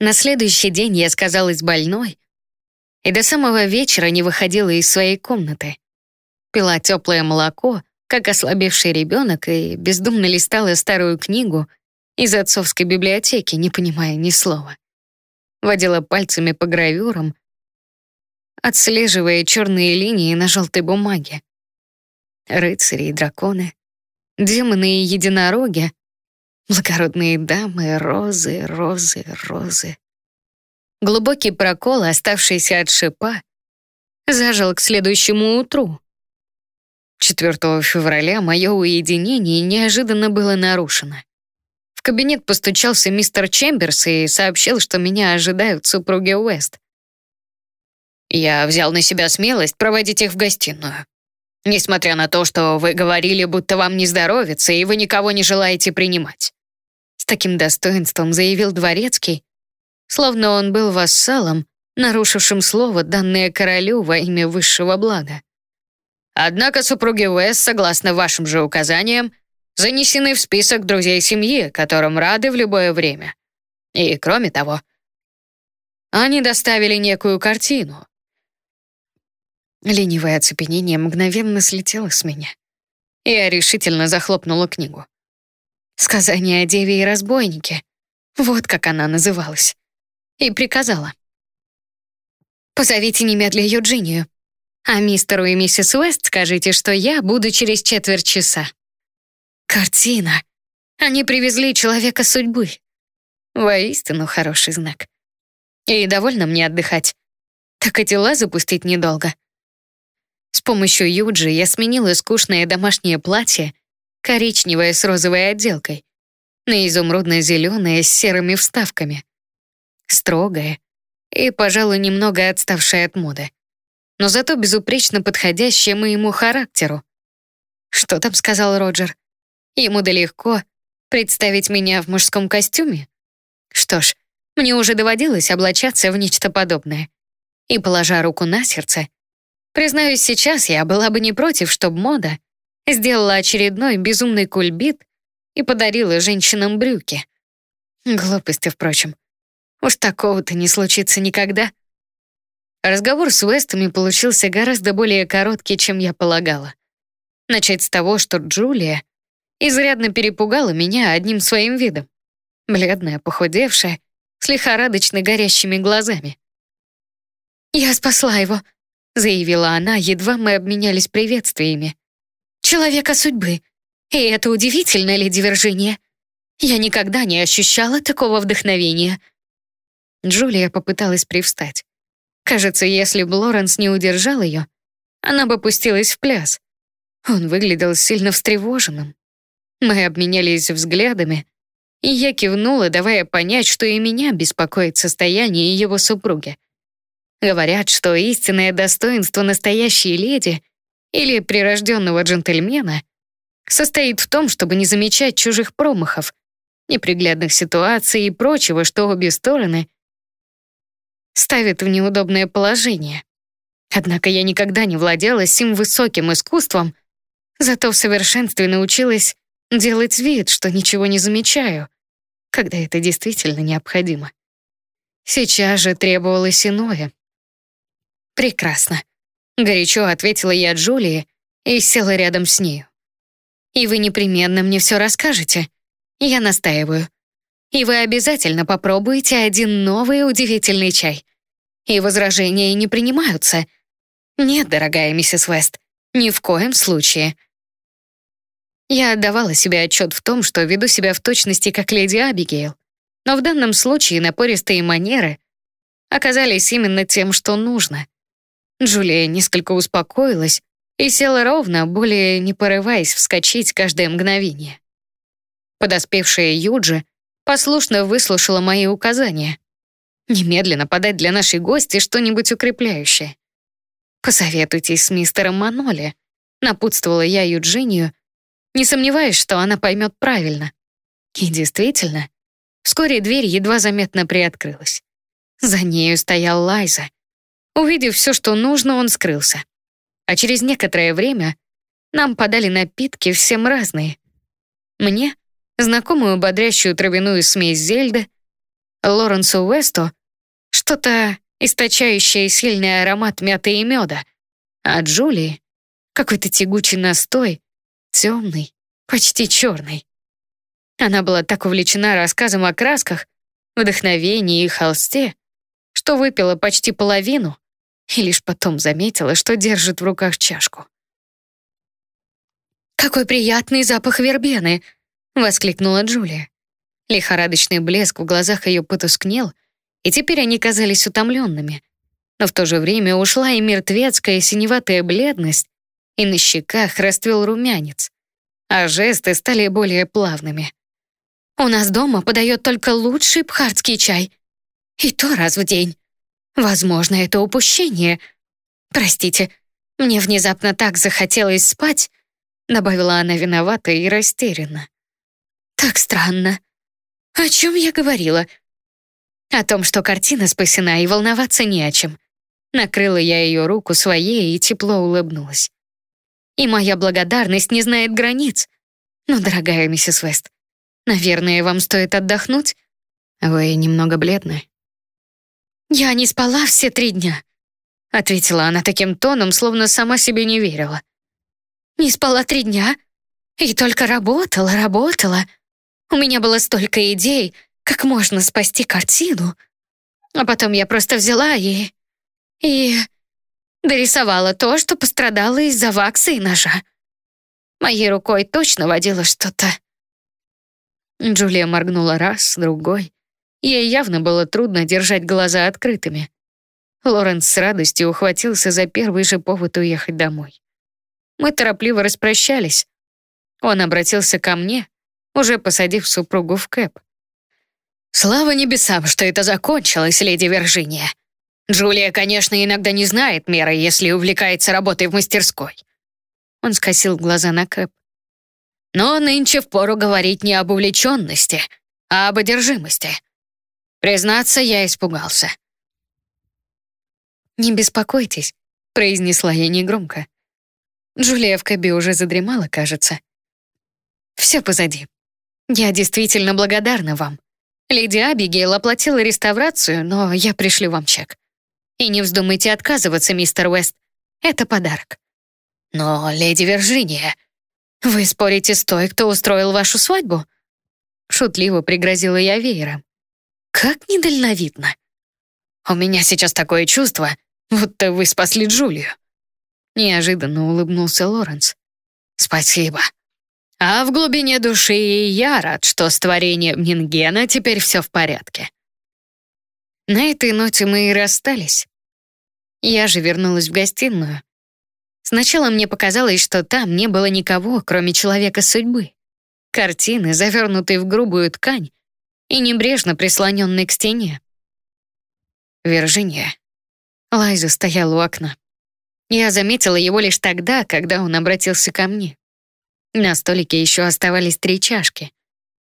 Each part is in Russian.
На следующий день я сказалась больной и до самого вечера не выходила из своей комнаты. Пила теплое молоко, как ослабевший ребенок, и бездумно листала старую книгу из отцовской библиотеки, не понимая ни слова. Водила пальцами по гравюрам, отслеживая черные линии на желтой бумаге. Рыцари и драконы, демоны и единороги, благородные дамы, розы, розы, розы. Глубокий прокол, оставшийся от шипа, зажил к следующему утру. 4 февраля мое уединение неожиданно было нарушено. В кабинет постучался мистер Чемберс и сообщил, что меня ожидают супруги Уэст. Я взял на себя смелость проводить их в гостиную. Несмотря на то, что вы говорили, будто вам не здоровится, и вы никого не желаете принимать. С таким достоинством заявил Дворецкий, словно он был вассалом, нарушившим слово, данное королю во имя высшего блага. Однако супруги Уэс, согласно вашим же указаниям, занесены в список друзей семьи, которым рады в любое время. И кроме того, они доставили некую картину. Ленивое оцепенение мгновенно слетело с меня. Я решительно захлопнула книгу. «Сказание о деве и разбойнике». Вот как она называлась и приказала. «Позовите немедля Юджинию, а мистеру и миссис Уэст скажите, что я буду через четверть часа». Картина. Они привезли человека судьбы. Воистину хороший знак. И довольно мне отдыхать. Так и дела запустить недолго. С помощью Юджи я сменила скучное домашнее платье, коричневое с розовой отделкой, на изумрудно-зеленое с серыми вставками строгая и, пожалуй, немного отставшая от моды, но зато безупречно подходящая моему характеру. Что там сказал Роджер? Ему-то легко представить меня в мужском костюме? Что ж, мне уже доводилось облачаться в нечто подобное. И, положа руку на сердце, признаюсь, сейчас я была бы не против, чтобы мода сделала очередной безумный кульбит и подарила женщинам брюки. Глупости, впрочем. Уж такого-то не случится никогда. Разговор с Уэстами получился гораздо более короткий, чем я полагала. Начать с того, что Джулия изрядно перепугала меня одним своим видом. Бледная, похудевшая, с лихорадочно горящими глазами. «Я спасла его», — заявила она, едва мы обменялись приветствиями. «Человека судьбы. И это удивительно, леди Виржиния. Я никогда не ощущала такого вдохновения». Джулия попыталась привстать. Кажется, если бы Лоренс не удержал ее, она бы пустилась в пляс. Он выглядел сильно встревоженным. Мы обменялись взглядами, и я кивнула, давая понять, что и меня беспокоит состояние его супруги. Говорят, что истинное достоинство настоящей леди или прирожденного джентльмена состоит в том, чтобы не замечать чужих промахов, неприглядных ситуаций и прочего, что обе стороны ставит в неудобное положение. Однако я никогда не владела сим высоким искусством, зато в совершенстве научилась делать вид, что ничего не замечаю, когда это действительно необходимо. Сейчас же требовалось иное. «Прекрасно», — горячо ответила я Джулии и села рядом с нею. «И вы непременно мне все расскажете. Я настаиваю и вы обязательно попробуете один новый удивительный чай. И возражения не принимаются. Нет, дорогая миссис Вест, ни в коем случае. Я отдавала себе отчет в том, что веду себя в точности как леди Абигейл, но в данном случае напористые манеры оказались именно тем, что нужно. Джулия несколько успокоилась и села ровно, более не порываясь вскочить каждое мгновение. Подоспевшая Юджи послушно выслушала мои указания. Немедленно подать для нашей гости что-нибудь укрепляющее. «Посоветуйтесь с мистером Маноли», — напутствовала я Юджинию, не сомневаясь, что она поймет правильно. И действительно, вскоре дверь едва заметно приоткрылась. За нею стоял Лайза. Увидев все, что нужно, он скрылся. А через некоторое время нам подали напитки всем разные. Мне знакомую бодрящую травяную смесь зельды, Лоренсу Уэсту что-то источающее сильный аромат мяты и меда, а Джулии какой-то тягучий настой, темный, почти черный. Она была так увлечена рассказом о красках, вдохновении и холсте, что выпила почти половину и лишь потом заметила, что держит в руках чашку. «Какой приятный запах вербены!» — воскликнула Джулия. Лихорадочный блеск в глазах ее потускнел, и теперь они казались утомленными. Но в то же время ушла и мертвецкая синеватая бледность, и на щеках расцвел румянец, а жесты стали более плавными. «У нас дома подает только лучший пхардский чай. И то раз в день. Возможно, это упущение. Простите, мне внезапно так захотелось спать», добавила она виновато и растерянно. «Так странно. О чем я говорила?» О том, что картина спасена, и волноваться не о чем. Накрыла я ее руку своей и тепло улыбнулась. И моя благодарность не знает границ. Но, дорогая миссис Вест, наверное, вам стоит отдохнуть? Вы немного бледны. Я не спала все три дня, ответила она таким тоном, словно сама себе не верила. Не спала три дня и только работала, работала. У меня было столько идей, как можно спасти картину. А потом я просто взяла и... и... дорисовала то, что пострадало из-за вакса и ножа. Моей рукой точно водила что-то. Джулия моргнула раз, другой. Ей явно было трудно держать глаза открытыми. Лоренс с радостью ухватился за первый же повод уехать домой. Мы торопливо распрощались. Он обратился ко мне, уже посадив супругу в кэп. «Слава небесам, что это закончилось, леди Виржиния. Джулия, конечно, иногда не знает меры, если увлекается работой в мастерской». Он скосил глаза на Кэп. «Но нынче впору говорить не об увлеченности, а об одержимости. Признаться, я испугался». «Не беспокойтесь», — произнесла я негромко. Джулия в Кэбе уже задремала, кажется. «Все позади. Я действительно благодарна вам. Леди Абигейл оплатила реставрацию, но я пришлю вам чек. И не вздумайте отказываться, мистер Уэст. Это подарок. Но, леди Виржиния, вы спорите с той, кто устроил вашу свадьбу? Шутливо пригрозила я веером. Как недальновидно. У меня сейчас такое чувство, будто вы спасли Джулию. Неожиданно улыбнулся Лоренс. Спасибо. А в глубине души я рад, что с творением Нингена теперь все в порядке. На этой ноте мы и расстались. Я же вернулась в гостиную. Сначала мне показалось, что там не было никого, кроме человека судьбы. Картины, завернутые в грубую ткань и небрежно прислоненные к стене. Виржиния. Лайза стояла у окна. Я заметила его лишь тогда, когда он обратился ко мне. На столике еще оставались три чашки.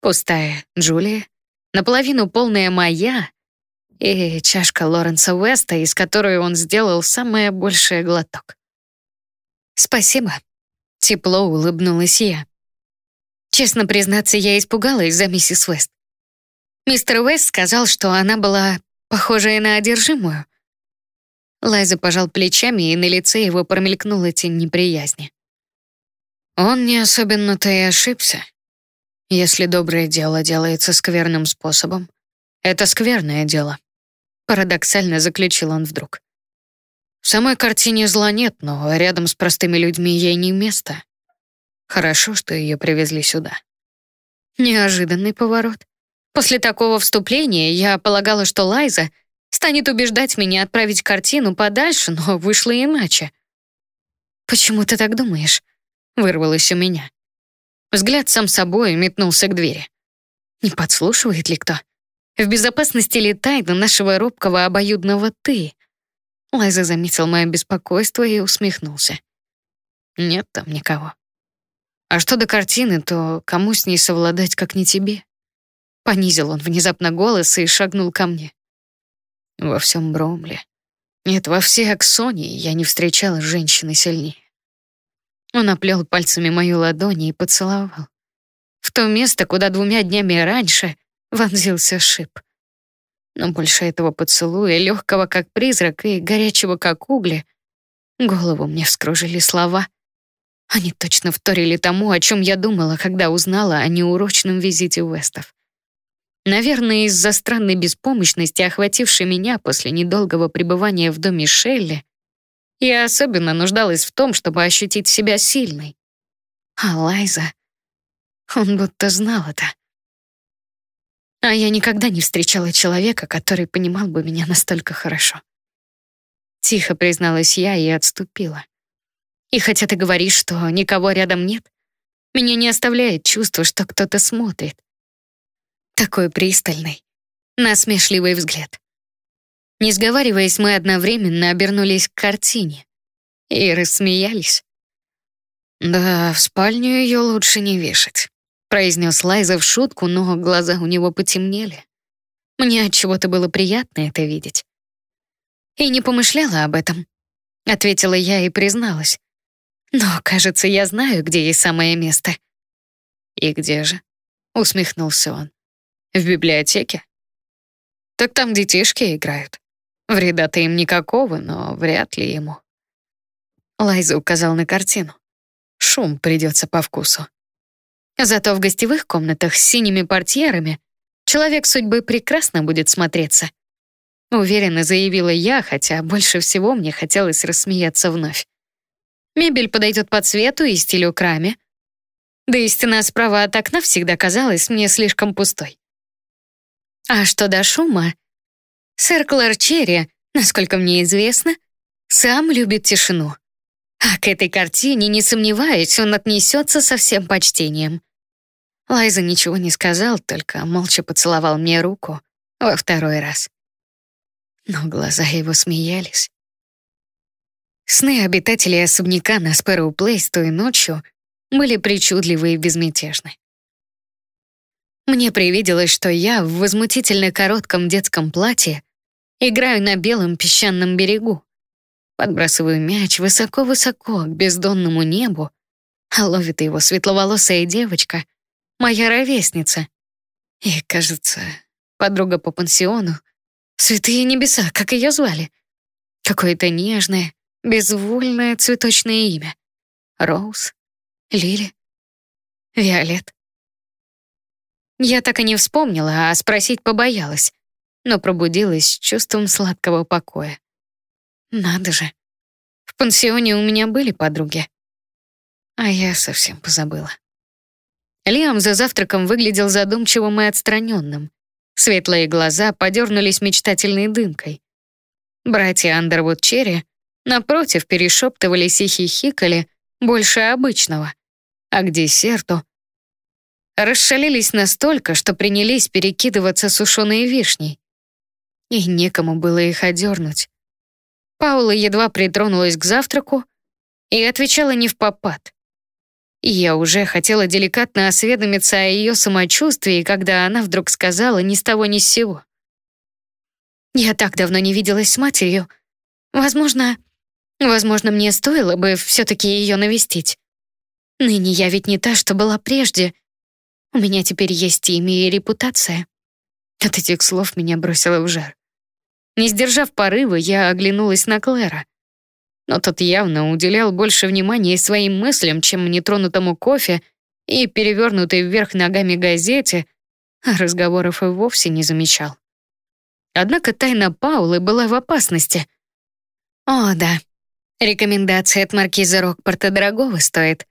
Пустая Джулия, наполовину полная моя и чашка Лоренса Уэста, из которой он сделал самое большее глоток. «Спасибо», — тепло улыбнулась я. Честно признаться, я испугалась за миссис Уэст. Мистер Уэст сказал, что она была похожая на одержимую. Лайза пожал плечами, и на лице его промелькнула тень неприязни. Он не особенно-то и ошибся. Если доброе дело делается скверным способом, это скверное дело. Парадоксально заключил он вдруг. В самой картине зла нет, но рядом с простыми людьми ей не место. Хорошо, что ее привезли сюда. Неожиданный поворот. После такого вступления я полагала, что Лайза станет убеждать меня отправить картину подальше, но вышло иначе. «Почему ты так думаешь?» вырвалось у меня. Взгляд сам собой метнулся к двери. Не подслушивает ли кто? В безопасности ли тайна нашего робкого обоюдного «ты»? Лайза заметил мое беспокойство и усмехнулся. Нет там никого. А что до картины, то кому с ней совладать, как не тебе? Понизил он внезапно голос и шагнул ко мне. Во всем Бромле. Нет, во всей Аксонии я не встречала женщины сильнее. Он оплел пальцами мою ладонь и поцеловал. В то место, куда двумя днями раньше вонзился шип. Но больше этого поцелуя, легкого как призрак и горячего как угли, голову мне вскружили слова. Они точно вторили тому, о чем я думала, когда узнала о неурочном визите Уэстов. Наверное, из-за странной беспомощности, охватившей меня после недолгого пребывания в доме Шелли, я особенно нуждалась в том, чтобы ощутить себя сильной. А Лайза... Он будто знал это. А я никогда не встречала человека, который понимал бы меня настолько хорошо. Тихо призналась я и отступила. И хотя ты говоришь, что никого рядом нет, меня не оставляет чувство, что кто-то смотрит. Такой пристальный, насмешливый взгляд. Не сговариваясь, мы одновременно обернулись к картине и рассмеялись. «Да, в спальню ее лучше не вешать», произнес Лайза в шутку, но глаза у него потемнели. Мне от чего-то было приятно это видеть. И не помышляла об этом, ответила я и призналась. Но, кажется, я знаю, где есть самое место. И где же? усмехнулся он. В библиотеке? Так там детишки играют. Вреда-то им никакого, но вряд ли ему. Лайза указал на картину. Шум придется по вкусу. Зато в гостевых комнатах с синими портьерами человек судьбы прекрасно будет смотреться. Уверенно заявила я, хотя больше всего мне хотелось рассмеяться вновь. Мебель подойдет по цвету и стилю к раме. Да и стена справа от окна всегда казалась мне слишком пустой. А что до шума? Сэр Клэр Черри, насколько мне известно, сам любит тишину. А к этой картине, не сомневаюсь, он отнесется со всем почтением. Лайза ничего не сказал, только молча поцеловал мне руку во второй раз. Но глаза его смеялись. Сны обитателей особняка на Спэроу Плейс той ночью были причудливы и безмятежны. Мне привиделось, что я в возмутительно коротком детском платье играю на белом песчаном берегу, подбрасываю мяч высоко-высоко к бездонному небу, а ловит его светловолосая девочка — моя ровесница. И, кажется, подруга по пансиону. Святые небеса, как ее звали? Какое-то нежное, безвольное цветочное имя. Роуз, Лили, Виолет. Я так и не вспомнила, а спросить побоялась, но пробудилась с чувством сладкого покоя. Надо же, в пансионе у меня были подруги, а я совсем позабыла. Лиам за завтраком выглядел задумчивым и отстраненным. Светлые глаза подернулись мечтательной дымкой. Братья Андервуд Черри, напротив, перешептывались и хихикали больше обычного, а к десерту расшалились настолько, что принялись перекидываться сушеные вишней. И некому было их одернуть. Паула едва притронулась к завтраку и отвечала не в попад. Я уже хотела деликатно осведомиться о ее самочувствии, когда она вдруг сказала ни с того ни с сего. «Я так давно не виделась с матерью. Возможно, возможно, мне стоило бы все-таки ее навестить. Ныне я ведь не та, что была прежде. У меня теперь есть имя и репутация». От этих слов меня бросило в жар. Не сдержав порывы, я оглянулась на Клэра — но тот явно уделял больше внимания своим мыслям, чем нетронутому кофе и перевернутой вверх ногами газете, а разговоров и вовсе не замечал. Однако тайна Паулы была в опасности. О, да, рекомендация от маркиза Рокпорта дорогого стоит.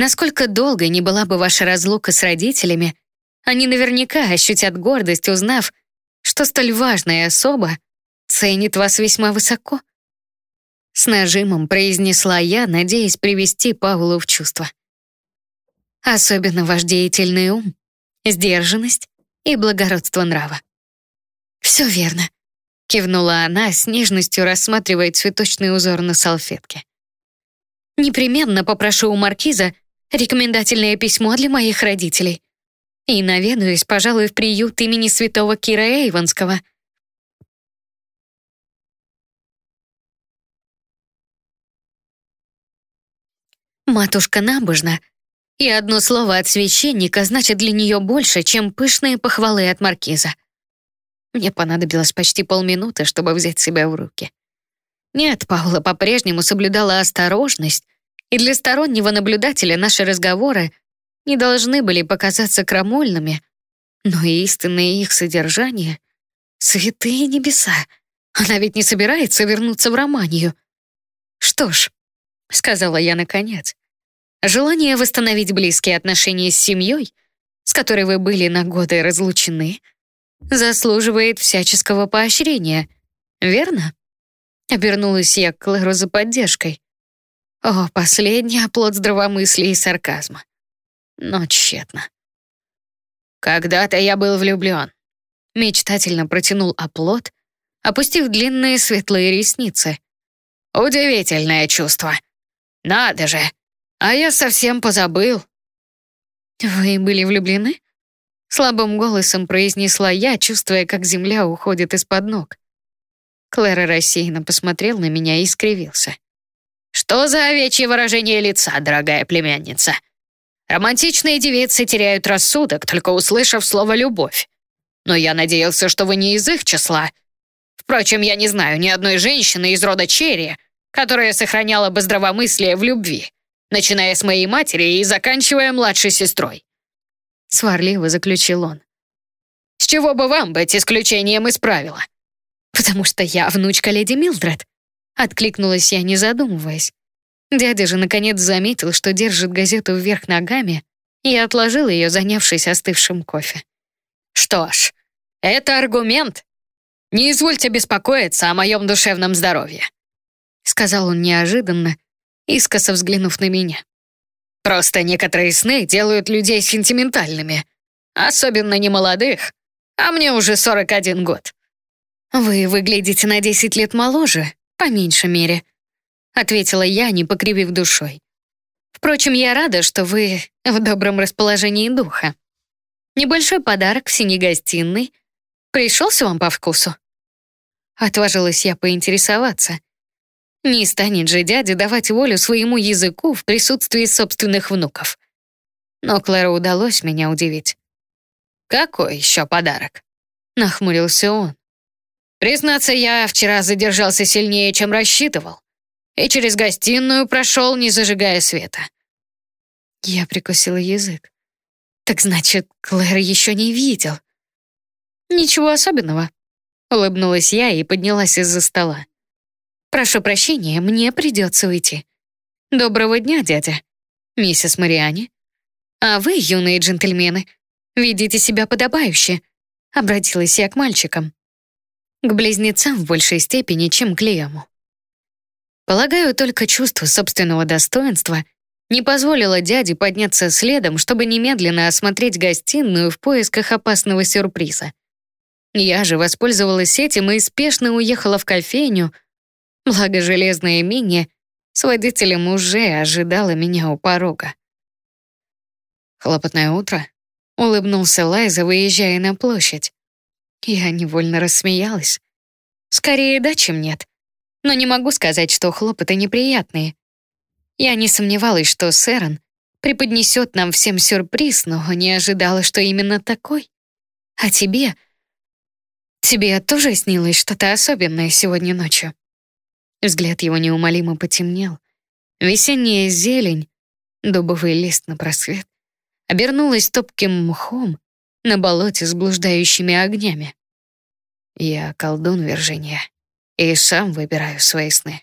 Насколько долго не была бы ваша разлука с родителями, они наверняка ощутят гордость, узнав, что столь важная особа ценит вас весьма высоко. С нажимом произнесла я, надеясь привести Павлу в чувство. Особенно ваш деятельный ум, сдержанность и благородство нрава. «Все верно», — кивнула она, с нежностью рассматривая цветочный узор на салфетке. «Непременно попрошу у маркиза рекомендательное письмо для моих родителей и наведаюсь, пожалуй, в приют имени святого Кира Эйвонского — Матушка набожна, и одно слово от священника значит для нее больше, чем пышные похвалы от маркиза. Мне понадобилось почти полминуты, чтобы взять себя в руки. Нет, Паула по-прежнему соблюдала осторожность, и для стороннего наблюдателя наши разговоры не должны были показаться крамольными, но истинное их содержание — святые небеса. Она ведь не собирается вернуться в Романию. Что ж, — сказала я наконец, — желание восстановить близкие отношения с семьей, с которой вы были на годы разлучены, заслуживает всяческого поощрения, верно? Обернулась я к Клэру за поддержкой. О, последний оплот здравомыслия и сарказма. Но тщетно. «Когда-то я был влюблен», — мечтательно протянул оплот, опустив длинные светлые ресницы. «Удивительное чувство. Надо же, а я совсем позабыл». «Вы были влюблены?» Слабым голосом произнесла я, чувствуя, как земля уходит из-под ног. Клэра рассеянно посмотрел на меня и скривился. «Что за овечье выражение лица, дорогая племянница? Романтичные девицы теряют рассудок, только услышав слово «любовь». Но я надеялся, что вы не из их числа. Впрочем, я не знаю ни одной женщины из рода Черри, которая сохраняла бы здравомыслие в любви, начиная с моей матери и заканчивая младшей сестрой. Сварливо заключил он. С чего бы вам быть исключением из правила? Потому что я внучка леди Милдред. Откликнулась я, не задумываясь. Дядя же наконец заметил, что держит газету вверх ногами, и отложил ее, занявшись остывшим кофе. «Что ж, это аргумент. Не извольте беспокоиться о моем душевном здоровье», сказал он неожиданно, искоса взглянув на меня. «Просто некоторые сны делают людей сентиментальными, особенно немолодых, а мне уже 41 год». «Вы выглядите на 10 лет моложе, по меньшей мере», ответила я, не покривив душой. Впрочем, я рада, что вы в добром расположении духа. Небольшой подарок в синей гостиной пришелся вам по вкусу? Отважилась я поинтересоваться. Не станет же дядя давать волю своему языку в присутствии собственных внуков. Но Клэру удалось меня удивить. «Какой еще подарок?» — нахмурился он. «Признаться, я вчера задержался сильнее, чем рассчитывал и через гостиную прошел, не зажигая света. Я прикусила язык. Так значит, Клэр еще не видел. Ничего особенного. Улыбнулась я и поднялась из-за стола. Прошу прощения, мне придется уйти. Доброго дня, дядя. Миссис Мариани. А вы, юные джентльмены, ведите себя подобающе. Обратилась я к мальчикам. К близнецам в большей степени, чем к Лиаму. Полагаю, только чувство собственного достоинства не позволило дяде подняться следом, чтобы немедленно осмотреть гостиную в поисках опасного сюрприза. Я же воспользовалась этим и спешно уехала в кофейню, благо железное имение с водителем уже ожидало меня у порога. «Хлопотное утро», — улыбнулся Лайза, выезжая на площадь. Я невольно рассмеялась. «Скорее да, чем нет но не могу сказать, что хлопоты неприятные. Я не сомневалась, что Сэрон преподнесет нам всем сюрприз, но не ожидала, что именно такой. А тебе? Тебе тоже снилось что-то особенное сегодня ночью? Взгляд его неумолимо потемнел. Весенняя зелень, дубовый лист на просвет, обернулась топким мхом на болоте с блуждающими огнями. Я колдун, Виржиния и сам выбираю свои сны.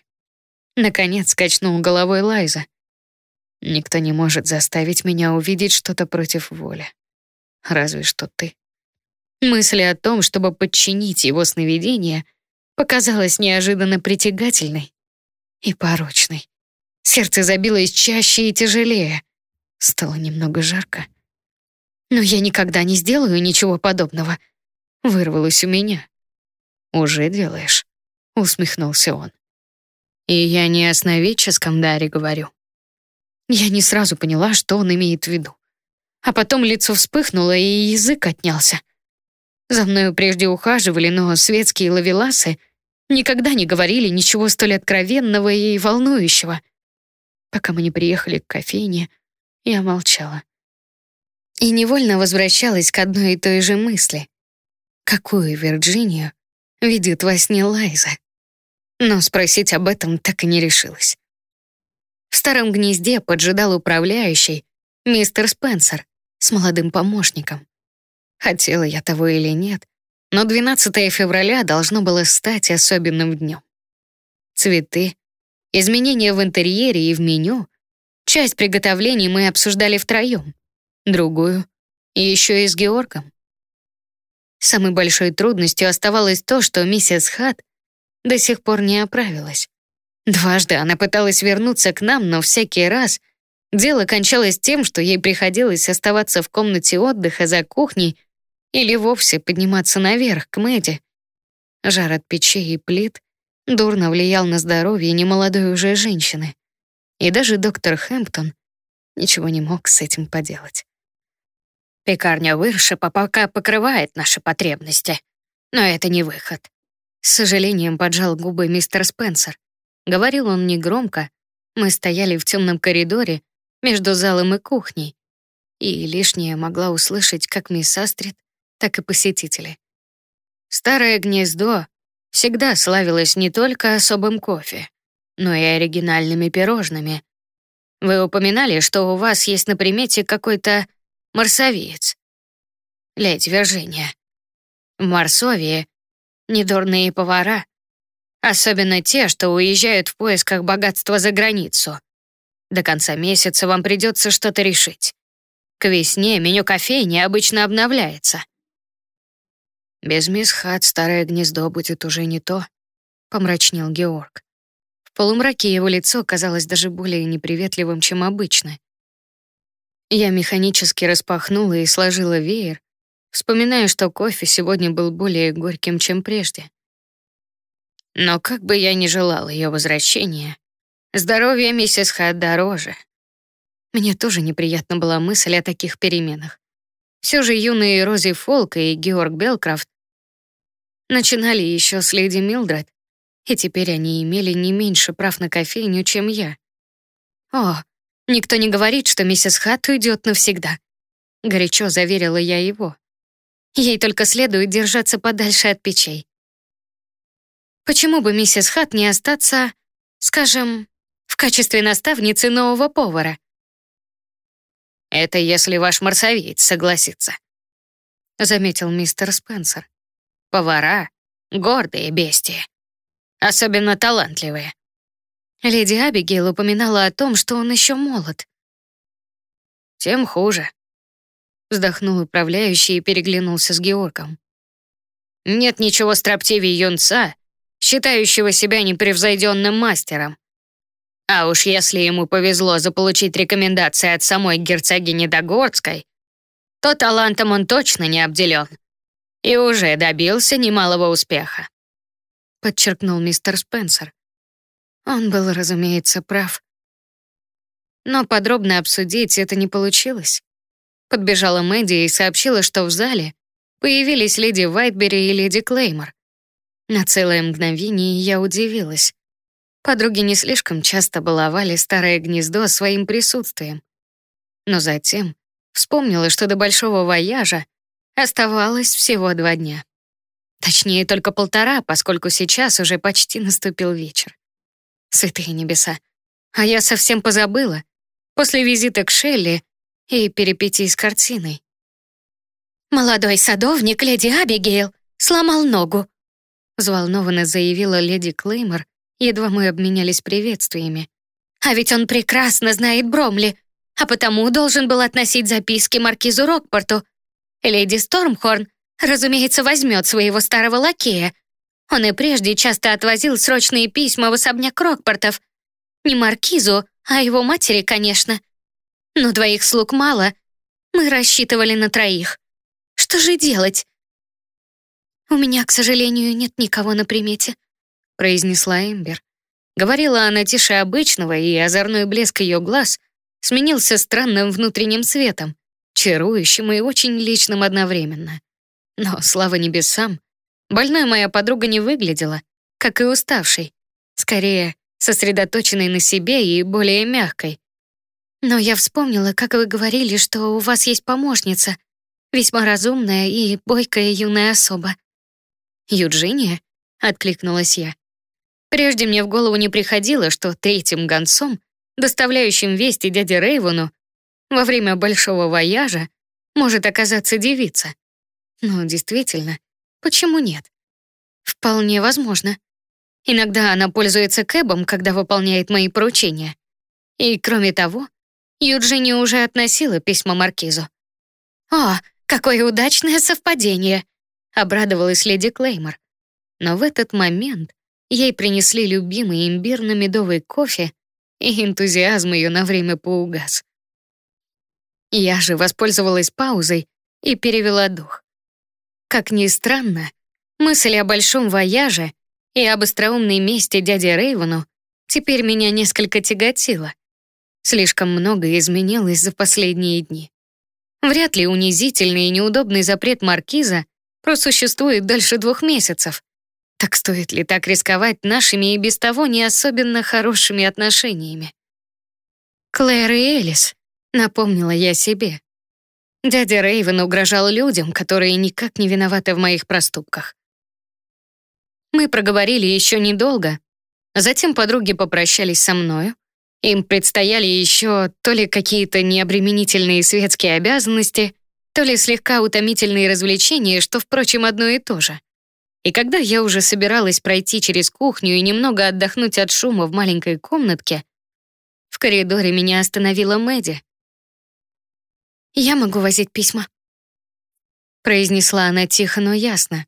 Наконец качнул головой Лайза. Никто не может заставить меня увидеть что-то против воли. Разве что ты. Мысль о том, чтобы подчинить его сновидение, показалась неожиданно притягательной и порочной. Сердце забилось чаще и тяжелее. Стало немного жарко. Но я никогда не сделаю ничего подобного. Вырвалось у меня. Уже делаешь усмехнулся он. И я не о сновидческом даре говорю. Я не сразу поняла, что он имеет в виду. А потом лицо вспыхнуло, и язык отнялся. За мною прежде ухаживали, но светские лавеласы никогда не говорили ничего столь откровенного и волнующего. Пока мы не приехали к кофейне, я молчала. И невольно возвращалась к одной и той же мысли. какую Вирджинию видит во сне Лайза. Но спросить об этом так и не решилась. В старом гнезде поджидал управляющий, мистер Спенсер, с молодым помощником. Хотела я того или нет, но 12 февраля должно было стать особенным днем. Цветы, изменения в интерьере и в меню, часть приготовлений мы обсуждали втроем, другую — еще и с Георгом. Самой большой трудностью оставалось то, что миссис Хат до сих пор не оправилась. Дважды она пыталась вернуться к нам, но всякий раз дело кончалось тем, что ей приходилось оставаться в комнате отдыха за кухней или вовсе подниматься наверх, к Мэдди. Жар от печей и плит дурно влиял на здоровье немолодой уже женщины. И даже доктор Хэмптон ничего не мог с этим поделать. Пекарня Выршипа пока покрывает наши потребности, но это не выход. С сожалением поджал губы мистер Спенсер. Говорил он негромко. Мы стояли в темном коридоре между залом и кухней, и лишнее могла услышать как мисс Астрид, так и посетители. Старое гнездо всегда славилось не только особым кофе, но и оригинальными пирожными. Вы упоминали, что у вас есть на примете какой-то марсовиец. Леди Виржиния. В Марсовии недурные повара, особенно те, что уезжают в поисках богатства за границу. До конца месяца вам придется что-то решить. К весне меню кофейни обычно обновляется. Без мисс Хат старое гнездо будет уже не то, помрачнел Георг. В полумраке его лицо казалось даже более неприветливым, чем обычно. Я механически распахнула и сложила веер, вспоминая, что кофе сегодня был более горьким, чем прежде. Но как бы я ни желала ее возвращения, здоровье миссис Хэт дороже. Мне тоже неприятна была мысль о таких переменах. Все же юные Рози Фолк и Георг Белкрафт начинали еще с леди Милдред, и теперь они имели не меньше прав на кофейню, чем я. О, Никто не говорит, что миссис Хат уйдет навсегда. Горячо заверила я его. Ей только следует держаться подальше от печей. Почему бы миссис Хат не остаться, скажем, в качестве наставницы нового повара? Это если ваш марсовеец согласится, заметил мистер Спенсер. Повара — гордые бестии, особенно талантливые. Леди Абигейл упоминала о том, что он еще молод. «Тем хуже», — вздохнул управляющий и переглянулся с Георгом. «Нет ничего строптивее юнца, считающего себя непревзойденным мастером. А уж если ему повезло заполучить рекомендации от самой герцогини Догорской, то талантом он точно не обделен и уже добился немалого успеха», — подчеркнул мистер Спенсер. Он был, разумеется, прав. Но подробно обсудить это не получилось. Подбежала Мэдди и сообщила, что в зале появились леди Вайтбери и леди Клеймор. На целое мгновение я удивилась. Подруги не слишком часто баловали старое гнездо своим присутствием. Но затем вспомнила, что до большого вояжа оставалось всего два дня. Точнее, только полтора, поскольку сейчас уже почти наступил вечер. Святые небеса. А я совсем позабыла. После визита к Шелли и перипетий с картиной. «Молодой садовник, леди Абигейл, сломал ногу», взволнованно заявила леди Клеймор, едва мы обменялись приветствиями. «А ведь он прекрасно знает Бромли, а потому должен был относить записки маркизу Рокпорту. Леди Стормхорн, разумеется, возьмет своего старого лакея, он и прежде часто отвозил срочные письма в особняк Рокпортов. Не Маркизу, а его матери, конечно. Но двоих слуг мало. Мы рассчитывали на троих. Что же делать? «У меня, к сожалению, нет никого на примете», — произнесла Эмбер. Говорила она тише обычного, и озорной блеск ее глаз сменился странным внутренним светом, чарующим и очень личным одновременно. Но, слава небесам, Больной моя подруга не выглядела, как и уставшей. Скорее, сосредоточенной на себе и более мягкой. Но я вспомнила, как вы говорили, что у вас есть помощница. Весьма разумная и бойкая юная особа. «Юджиния?» — откликнулась я. Прежде мне в голову не приходило, что третьим гонцом, доставляющим вести дяде Рейвону, во время большого вояжа может оказаться девица. Но действительно, почему нет? Вполне возможно. Иногда она пользуется кэбом, когда выполняет мои поручения. И кроме того, Юджини уже относила письмо Маркизу. «О, какое удачное совпадение!» — обрадовалась леди Клеймор. Но в этот момент ей принесли любимый имбирно-медовый кофе, и энтузиазм ее на время поугас. Я же воспользовалась паузой и перевела дух. Как ни странно, мысль о большом вояже и об остроумной мести дяди Рейвену теперь меня несколько тяготила. Слишком многое изменилось за последние дни. Вряд ли унизительный и неудобный запрет маркиза просуществует дальше двух месяцев. Так стоит ли так рисковать нашими и без того не особенно хорошими отношениями? Клэр и Элис, напомнила я себе. Дядя Рейвен угрожал людям, которые никак не виноваты в моих проступках. Мы проговорили еще недолго. Затем подруги попрощались со мною. Им предстояли еще то ли какие-то необременительные светские обязанности, то ли слегка утомительные развлечения, что, впрочем, одно и то же. И когда я уже собиралась пройти через кухню и немного отдохнуть от шума в маленькой комнатке, в коридоре меня остановила Мэдди. «Я могу возить письма», — произнесла она тихо, но ясно.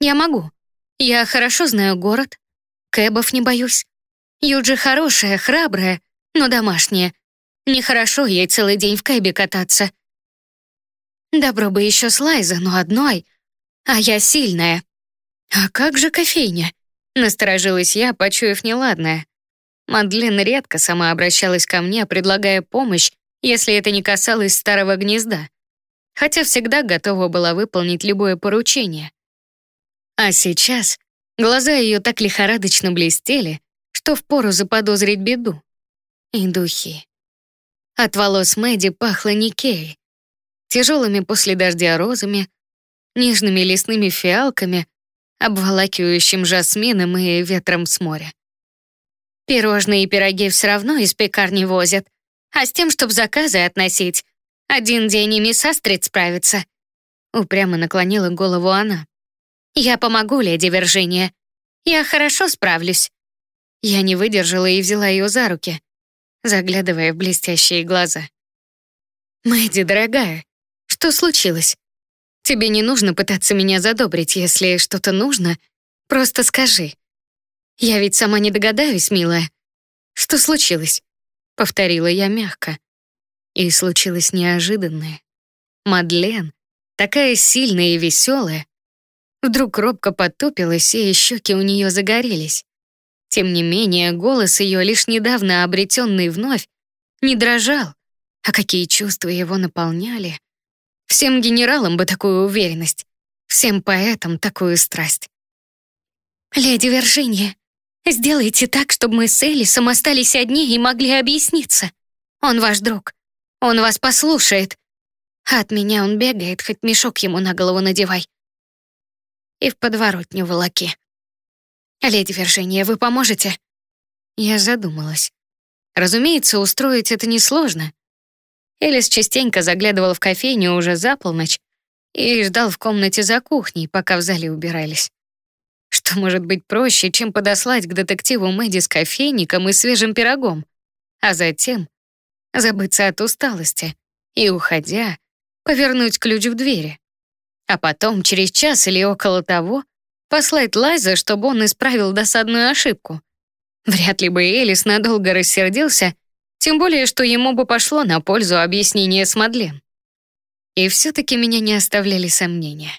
«Я могу. Я хорошо знаю город. Кэбов не боюсь. Юджи хорошая, храбрая, но домашняя. Нехорошо ей целый день в кэбе кататься. Добро бы еще с Лайза, но одной. А я сильная. А как же кофейня? Насторожилась я, почуяв неладное. Мадлен редко сама обращалась ко мне, предлагая помощь, если это не касалось старого гнезда, хотя всегда готова была выполнить любое поручение. А сейчас глаза ее так лихорадочно блестели, что впору заподозрить беду. И духи. От волос Мэдди пахло Никей, тяжелыми после дождя розами, нежными лесными фиалками, обволакивающим жасмином и ветром с моря. Пирожные и пироги все равно из пекарни возят, а с тем, чтобы заказы относить, один день и мисс Астрид справится. Упрямо наклонила голову она. Я помогу, леди Виржиния. Я хорошо справлюсь. Я не выдержала и взяла ее за руки, заглядывая в блестящие глаза. «Мэдди, дорогая, что случилось? Тебе не нужно пытаться меня задобрить, если что-то нужно, просто скажи. Я ведь сама не догадаюсь, милая. Что случилось? Повторила я мягко. И случилось неожиданное. Мадлен, такая сильная и веселая, вдруг робко потупилась, и щеки у нее загорелись. Тем не менее, голос ее, лишь недавно обретенный вновь, не дрожал, а какие чувства его наполняли. Всем генералам бы такую уверенность, всем поэтам такую страсть. «Леди Виржиния, Сделайте так, чтобы мы с Элисом остались одни и могли объясниться. Он ваш друг. Он вас послушает. А от меня он бегает, хоть мешок ему на голову надевай. И в подворотню волоки. Леди Виржиния, вы поможете?» Я задумалась. Разумеется, устроить это несложно. Элис частенько заглядывал в кофейню уже за полночь и ждал в комнате за кухней, пока в зале убирались. Что может быть проще, чем подослать к детективу Мэдди с кофейником и свежим пирогом, а затем забыться от усталости и, уходя, повернуть ключ в двери. А потом, через час или около того, послать Лайза, чтобы он исправил досадную ошибку. Вряд ли бы Элис надолго рассердился, тем более, что ему бы пошло на пользу объяснение с Мадлен. И все-таки меня не оставляли сомнения.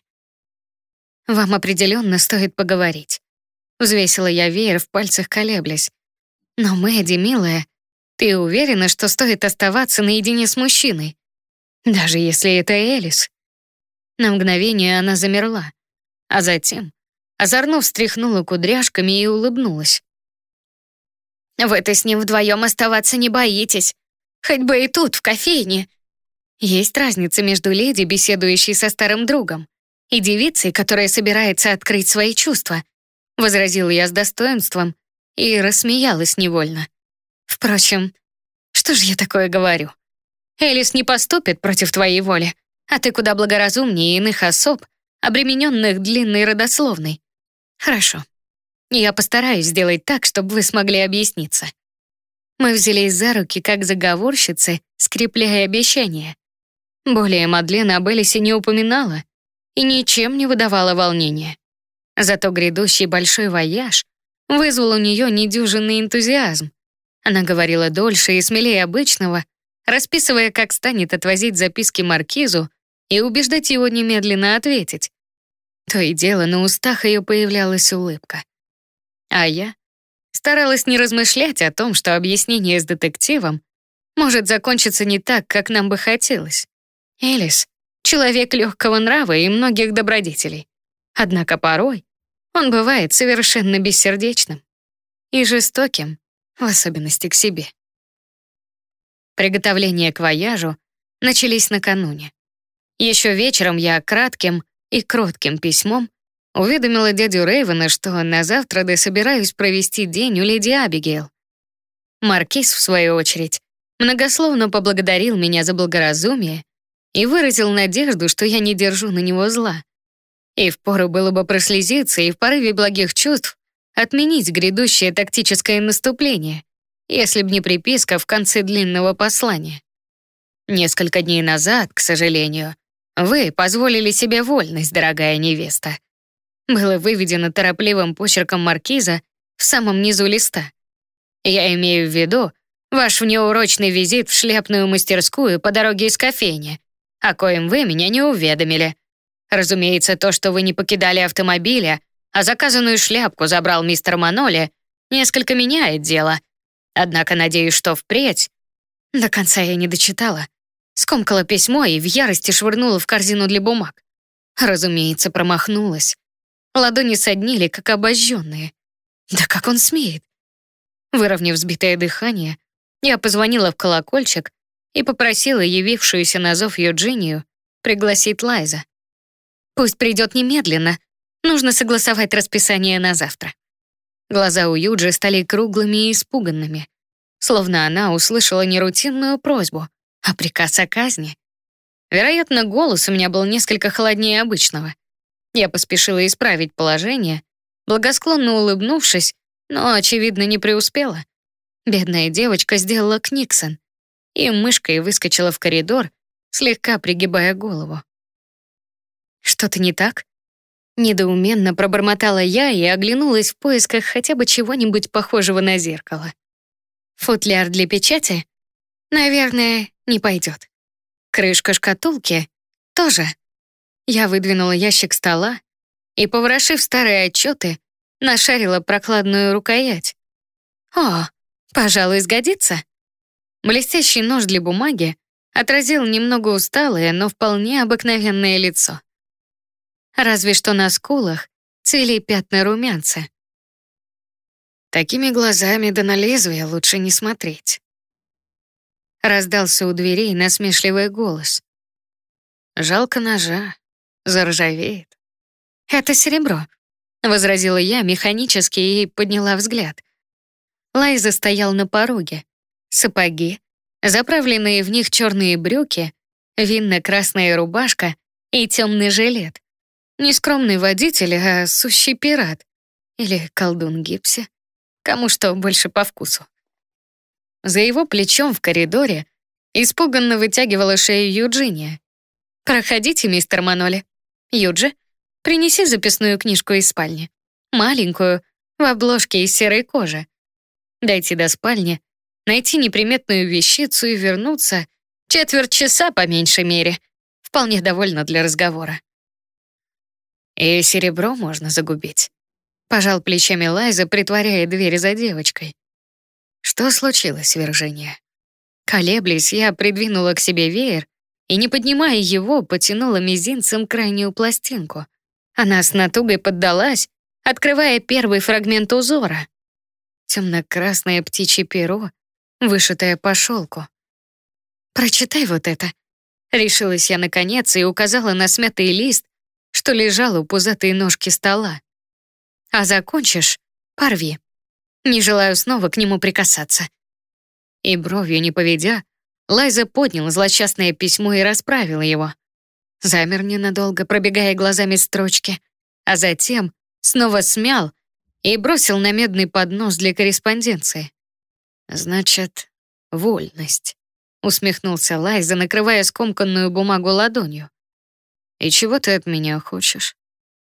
Вам определенно стоит поговорить. Взвесила я веер в пальцах, колеблясь. Но, Мэдди, милая, ты уверена, что стоит оставаться наедине с мужчиной? Даже если это Элис. На мгновение она замерла, а затем озорно встряхнула кудряшками и улыбнулась. «Вы-то с ним вдвоем оставаться не боитесь. Хоть бы и тут, в кофейне». Есть разница между леди, беседующей со старым другом, и девицей, которая собирается открыть свои чувства, возразила я с достоинством и рассмеялась невольно. Впрочем, что же я такое говорю? Элис не поступит против твоей воли, а ты куда благоразумнее иных особ, обремененных длинной родословной. Хорошо. Я постараюсь сделать так, чтобы вы смогли объясниться. Мы взялись за руки, как заговорщицы, скрепляя обещания. Более Мадлена об Элисе не упоминала и ничем не выдавала волнения. Зато грядущий большой вояж вызвал у нее недюжинный энтузиазм. Она говорила дольше и смелее обычного, расписывая, как станет отвозить записки Маркизу и убеждать его немедленно ответить. То и дело на устах ее появлялась улыбка. А я старалась не размышлять о том, что объяснение с детективом может закончиться не так, как нам бы хотелось. Элис — человек легкого нрава и многих добродетелей. Однако порой он бывает совершенно бессердечным и жестоким, в особенности к себе. Приготовления к вояжу начались накануне. Еще вечером я кратким и кротким письмом уведомила дядю Рейвена, что на завтра да собираюсь провести день у леди Абигейл. Маркиз, в свою очередь, многословно поблагодарил меня за благоразумие и выразил надежду, что я не держу на него зла. И впору было бы прослезиться и в порыве благих чувств отменить грядущее тактическое наступление, если б не приписка в конце длинного послания. Несколько дней назад, к сожалению, вы позволили себе вольность, дорогая невеста. Было выведено торопливым почерком маркиза в самом низу листа. Я имею в виду ваш внеурочный визит в шляпную мастерскую по дороге из кофейни, о коем вы меня не уведомили. Разумеется, то, что вы не покидали автомобиля, а заказанную шляпку забрал мистер Маноли, несколько меняет дело. Однако надеюсь, что впредь... До конца я не дочитала. Скомкала письмо и в ярости швырнула в корзину для бумаг. Разумеется, промахнулась. Ладони соднили, как обожженные. Да как он смеет? Выровняв сбитое дыхание, я позвонила в колокольчик и попросила явившуюся на зов Юджинию пригласить Лайза. Пусть придет немедленно, нужно согласовать расписание на завтра. Глаза у Юджи стали круглыми и испуганными, словно она услышала не рутинную просьбу, а приказ о казни. Вероятно, голос у меня был несколько холоднее обычного. Я поспешила исправить положение, благосклонно улыбнувшись, но, очевидно, не преуспела. Бедная девочка сделала книксон и мышкой выскочила в коридор, слегка пригибая голову. «Что-то не так?» Недоуменно пробормотала я и оглянулась в поисках хотя бы чего-нибудь похожего на зеркало. Футляр для печати? Наверное, не пойдет. Крышка шкатулки? Тоже. Я выдвинула ящик стола и, поворошив старые отчеты, нашарила прокладную рукоять. О, пожалуй, сгодится. Блестящий нож для бумаги отразил немного усталое, но вполне обыкновенное лицо разве что на скулах цвели пятна румянца. Такими глазами да на лезвие лучше не смотреть. Раздался у дверей насмешливый голос. Жалко ножа, заржавеет. Это серебро, возразила я механически и подняла взгляд. Лайза стоял на пороге. Сапоги, заправленные в них черные брюки, винно-красная рубашка и темный жилет. Не скромный водитель, а сущий пират. Или колдун Гипси. Кому что больше по вкусу. За его плечом в коридоре испуганно вытягивала шею Юджиния. «Проходите, мистер Маноли. Юджи, принеси записную книжку из спальни. Маленькую, в обложке из серой кожи. Дойти до спальни, найти неприметную вещицу и вернуться четверть часа по меньшей мере. Вполне довольно для разговора. И серебро можно загубить. Пожал плечами Лайза, притворяя дверь за девочкой. Что случилось, Виржиния? Колеблясь, я придвинула к себе веер и, не поднимая его, потянула мизинцем крайнюю пластинку. Она с натугой поддалась, открывая первый фрагмент узора. Темно-красное птичье перо, вышитое по шелку. «Прочитай вот это», — Решилась я наконец и указала на смятый лист, что лежал у пузатой ножки стола. А закончишь — порви. Не желаю снова к нему прикасаться. И бровью не поведя, Лайза поднял злосчастное письмо и расправил его. Замер ненадолго, пробегая глазами строчки, а затем снова смял и бросил на медный поднос для корреспонденции. «Значит, вольность», — усмехнулся Лайза, накрывая скомканную бумагу ладонью. «И чего ты от меня хочешь?»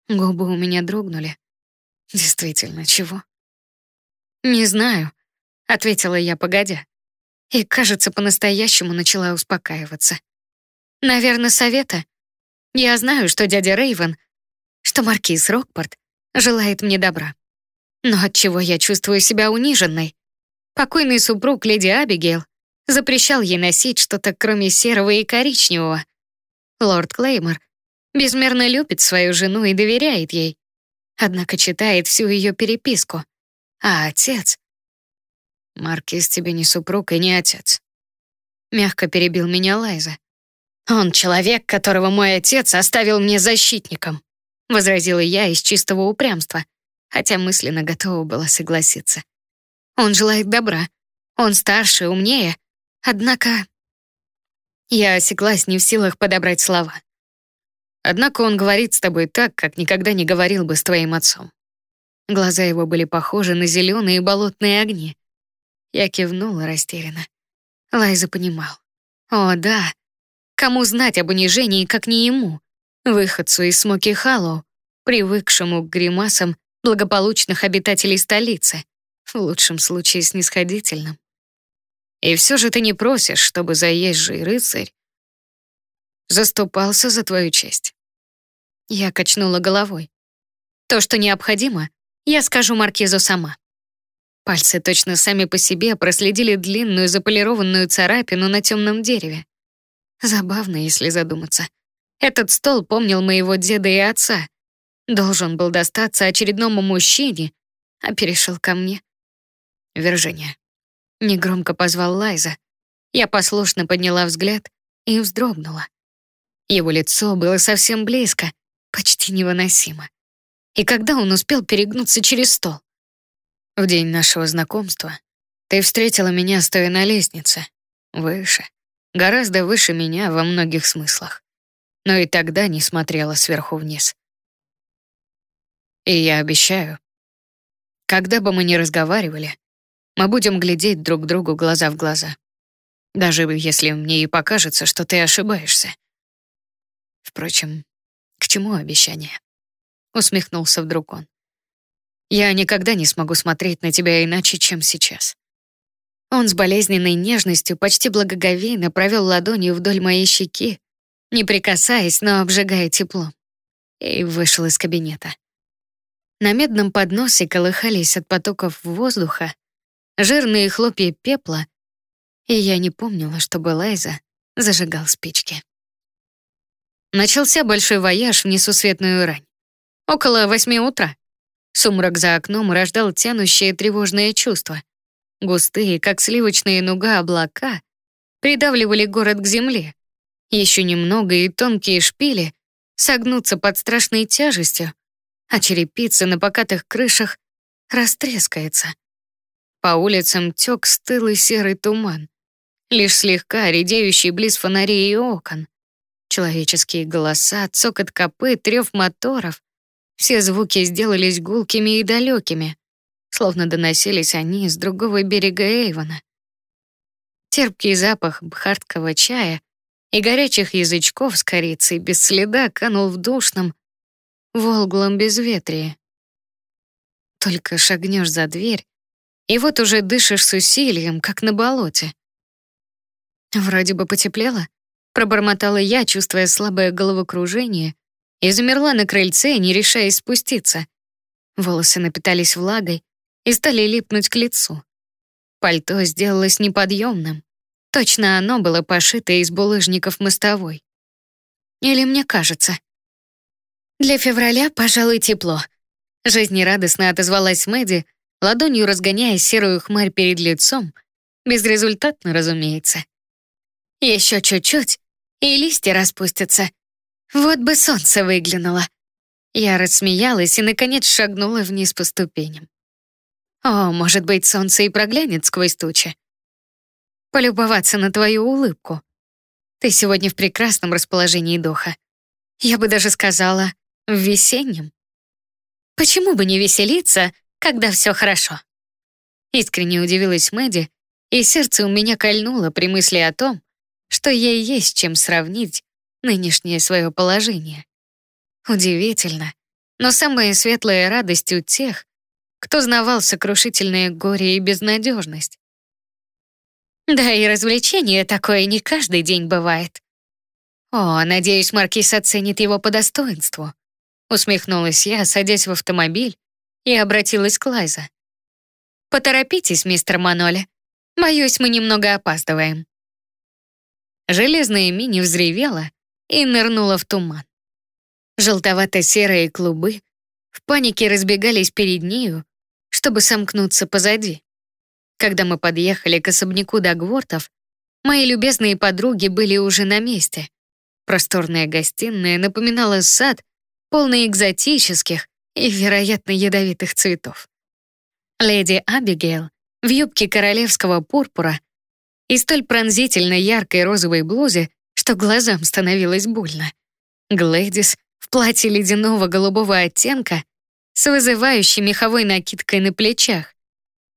Губы у меня дрогнули. «Действительно, чего?» «Не знаю», — ответила я, погодя и, кажется, по-настоящему начала успокаиваться. Наверное, совета. Я знаю, что дядя Рейвен, что маркиз Рокпорт желает мне добра. Но от чего я чувствую себя униженной? Покойный супруг леди Абигейл запрещал ей носить что-то кроме серого и коричневого. Лорд Клеймор безмерно любит свою жену и доверяет ей, однако читает всю ее переписку. А отец Маркиз тебе не супруг и не отец. Мягко перебил меня Лайза. Он человек, которого мой отец оставил мне защитником, возразила я из чистого упрямства, хотя мысленно готова была согласиться. Он желает добра. Он старше, умнее. Однако... Я осеклась не в силах подобрать слова. Однако он говорит с тобой так, как никогда не говорил бы с твоим отцом. Глаза его были похожи на зеленые болотные огни. Я кивнула растерянно. Лайза понимал. О, да. Кому знать об унижении, как не ему, выходцу из Смоки Халлоу, привыкшему к гримасам благополучных обитателей столицы, в лучшем случае снисходительным. И все же ты не просишь, чтобы заезжий рыцарь заступался за твою честь. Я качнула головой. То, что необходимо, я скажу маркизу сама. Пальцы точно сами по себе проследили длинную заполированную царапину на темном дереве. Забавно, если задуматься. Этот стол помнил моего деда и отца. Должен был достаться очередному мужчине, а перешел ко мне. Виржиния. Негромко позвал Лайза. Я послушно подняла взгляд и вздрогнула. Его лицо было совсем близко, почти невыносимо. И когда он успел перегнуться через стол? В день нашего знакомства ты встретила меня, стоя на лестнице. Выше. Гораздо выше меня во многих смыслах. Но и тогда не смотрела сверху вниз. И я обещаю, когда бы мы ни разговаривали, мы будем глядеть друг другу глаза в глаза. Даже если мне и покажется, что ты ошибаешься. Впрочем, к чему обещание? Усмехнулся вдруг он. Я никогда не смогу смотреть на тебя иначе, чем сейчас. Он с болезненной нежностью, почти благоговейно провел ладонью вдоль моей щеки, не прикасаясь, но обжигая теплом, и вышел из кабинета. На медном подносе колыхались от потоков воздуха жирные хлопья пепла, и я не помнила, чтобы Лайза зажигал спички. Начался большой вояж в несусветную рань. Около восьми утра. Сумрак за окном рождал тянущее тревожное чувство. Густые, как сливочные нуга, облака придавливали город к земле. Еще немного, и тонкие шпили согнутся под страшной тяжестью, а черепица на покатых крышах растрескается. По улицам тек стылый серый туман, лишь слегка редеющий близ фонарей и окон. Человеческие голоса, цокот копыт, трев моторов все звуки сделались гулкими и далекими, словно доносились они с другого берега Эйвона. Терпкий запах бхарткого чая и горячих язычков с корицей без следа канул в душном, волглом безветрии. Только шагнешь за дверь, и вот уже дышишь с усилием, как на болоте. Вроде бы потеплело, пробормотала я, чувствуя слабое головокружение и замерла на крыльце, не решаясь спуститься. Волосы напитались влагой и стали липнуть к лицу. Пальто сделалось неподъемным. Точно оно было пошито из булыжников мостовой. Или мне кажется. Для февраля, пожалуй, тепло. Жизнерадостно отозвалась Мэдди, ладонью разгоняя серую хмарь перед лицом, безрезультатно, разумеется. Еще чуть-чуть, и листья распустятся. Вот бы солнце выглянуло. Я рассмеялась и, наконец, шагнула вниз по ступеням. О, может быть, солнце и проглянет сквозь тучи. Полюбоваться на твою улыбку. Ты сегодня в прекрасном расположении духа. Я бы даже сказала, в весеннем. Почему бы не веселиться, когда все хорошо? Искренне удивилась Мэдди, и сердце у меня кольнуло при мысли о том, что ей есть чем сравнить нынешнее свое положение. Удивительно, но самая светлая радость у тех, кто знавал сокрушительное горе и безнадежность. Да и развлечение такое не каждый день бывает. О, надеюсь, Маркиз оценит его по достоинству. Усмехнулась я, садясь в автомобиль, и обратилась к Лайза. «Поторопитесь, мистер Маноли. Боюсь, мы немного опаздываем». Железная мини взревела и нырнула в туман. Желтовато-серые клубы в панике разбегались перед нею, чтобы сомкнуться позади. Когда мы подъехали к особняку Дагвортов, мои любезные подруги были уже на месте. Просторная гостиная напоминала сад, полный экзотических и, вероятно, ядовитых цветов. Леди Абигейл в юбке королевского пурпура и столь пронзительно яркой розовой блузе, что глазам становилось больно. Глэдис в платье ледяного голубого оттенка с вызывающей меховой накидкой на плечах.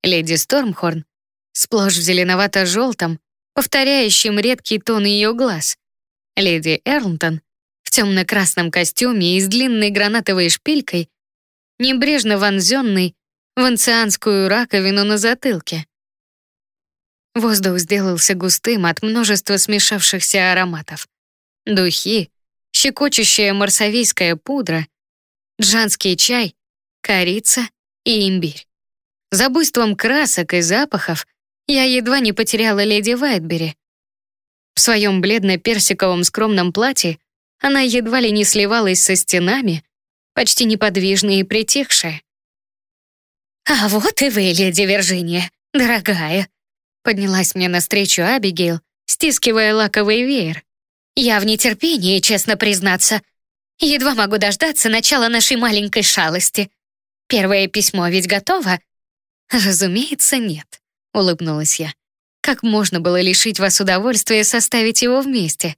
Леди Стормхорн сплошь в зеленовато-желтом, повторяющем редкий тон ее глаз. Леди Эрлтон в темно-красном костюме и с длинной гранатовой шпилькой, небрежно вонзенной в анцианскую раковину на затылке. Воздух сделался густым от множества смешавшихся ароматов. Духи, щекочущая марсавийская пудра, джанский чай, корица и имбирь. За буйством красок и запахов я едва не потеряла леди Вайтбери. В своем бледно-персиковом скромном платье она едва ли не сливалась со стенами, почти неподвижная и притихшая. «А вот и вы, леди Виржиния, дорогая», поднялась мне навстречу Абигейл, стискивая лаковый веер. «Я в нетерпении, честно признаться. Едва могу дождаться начала нашей маленькой шалости. Первое письмо ведь готово?» «Разумеется, нет», — улыбнулась я. «Как можно было лишить вас удовольствия составить его вместе?»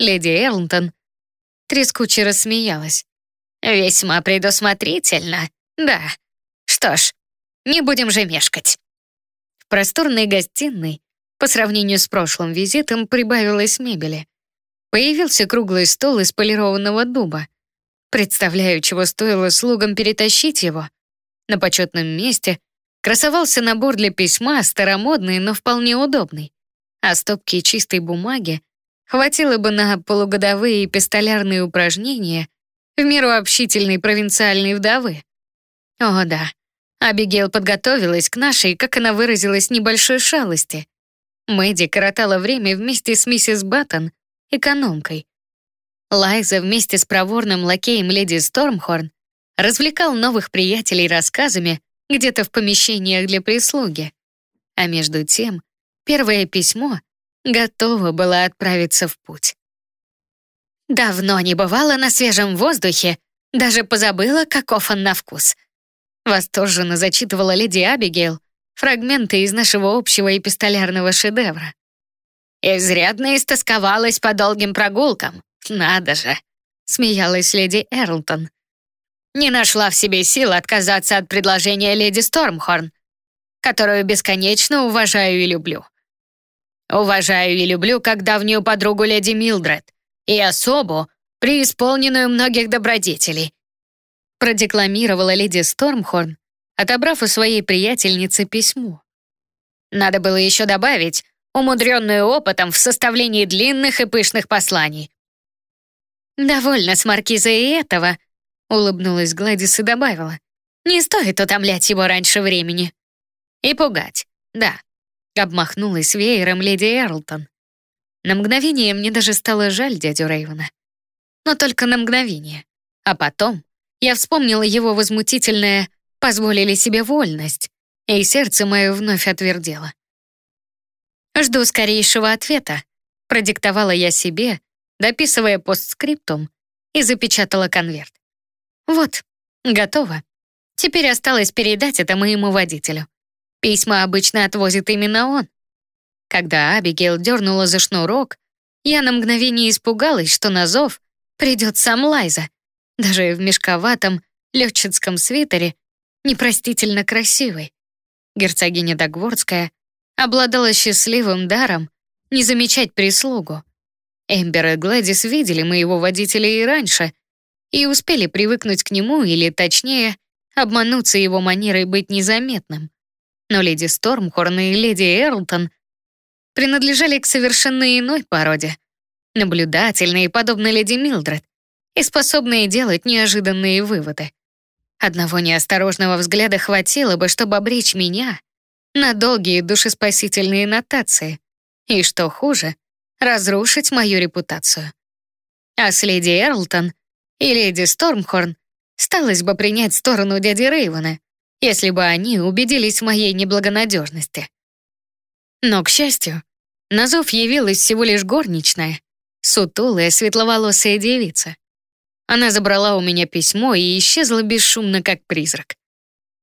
Леди Эрлтон трескуче рассмеялась. «Весьма предусмотрительно, да. Что ж, не будем же мешкать». В просторной гостиной по сравнению с прошлым визитом прибавилось мебели. Появился круглый стол из полированного дуба. Представляю, чего стоило слугам перетащить его. На почетном месте красовался набор для письма, старомодный, но вполне удобный. А стопки чистой бумаги хватило бы на полугодовые эпистолярные упражнения в меру общительной провинциальной вдовы. О да, Абигейл подготовилась к нашей, как она выразилась, небольшой шалости. Мэдди коротала время вместе с миссис Баттон, экономкой. Лайза вместе с проворным лакеем леди Стормхорн развлекал новых приятелей рассказами где-то в помещениях для прислуги. А между тем, первое письмо готово было отправиться в путь. Давно не бывала на свежем воздухе, даже позабыла, каков он на вкус — Восторженно зачитывала леди Абигейл фрагменты из нашего общего эпистолярного шедевра. «Изрядно истосковалась по долгим прогулкам. Надо же!» — смеялась леди Эрлтон. «Не нашла в себе сил отказаться от предложения леди Стормхорн, которую бесконечно уважаю и люблю. Уважаю и люблю как давнюю подругу леди Милдред и особу, преисполненную многих добродетелей, продекламировала леди Стормхорн, отобрав у своей приятельницы письмо. Надо было еще добавить умудренную опытом в составлении длинных и пышных посланий. «Довольно с маркиза и этого», — улыбнулась Гладис и добавила. «Не стоит утомлять его раньше времени». «И пугать, да», — обмахнулась веером леди Эрлтон. На мгновение мне даже стало жаль дядю Рейвена. Но только на мгновение. А потом я вспомнила его возмутительное «позволили себе вольность», и сердце мое вновь отвердело. «Жду скорейшего ответа», — продиктовала я себе, дописывая постскриптум, и запечатала конверт. Вот, готово. Теперь осталось передать это моему водителю. Письма обычно отвозит именно он. Когда Абигейл дернула за шнурок, я на мгновение испугалась, что на зов придет сам Лайза. Даже в мешковатом летчицком свитере, непростительно красивой. Герцогиня Дагвордская обладала счастливым даром не замечать прислугу. Эмбер и Гладис видели моего водителя и раньше и успели привыкнуть к нему, или, точнее, обмануться его манерой быть незаметным. Но леди Стормхорн и леди Эрлтон принадлежали к совершенно иной породе. Наблюдательные, подобно леди Милдред, и способные делать неожиданные выводы. Одного неосторожного взгляда хватило бы, чтобы обречь меня на долгие душеспасительные нотации. И что хуже, разрушить мою репутацию. А с леди Эрлтон и леди Стормхорн сталось бы принять сторону дяди Рейвена, если бы они убедились в моей неблагонадежности. Но, к счастью, на зов явилась всего лишь горничная, сутулая, светловолосая девица. Она забрала у меня письмо и исчезла бесшумно, как призрак.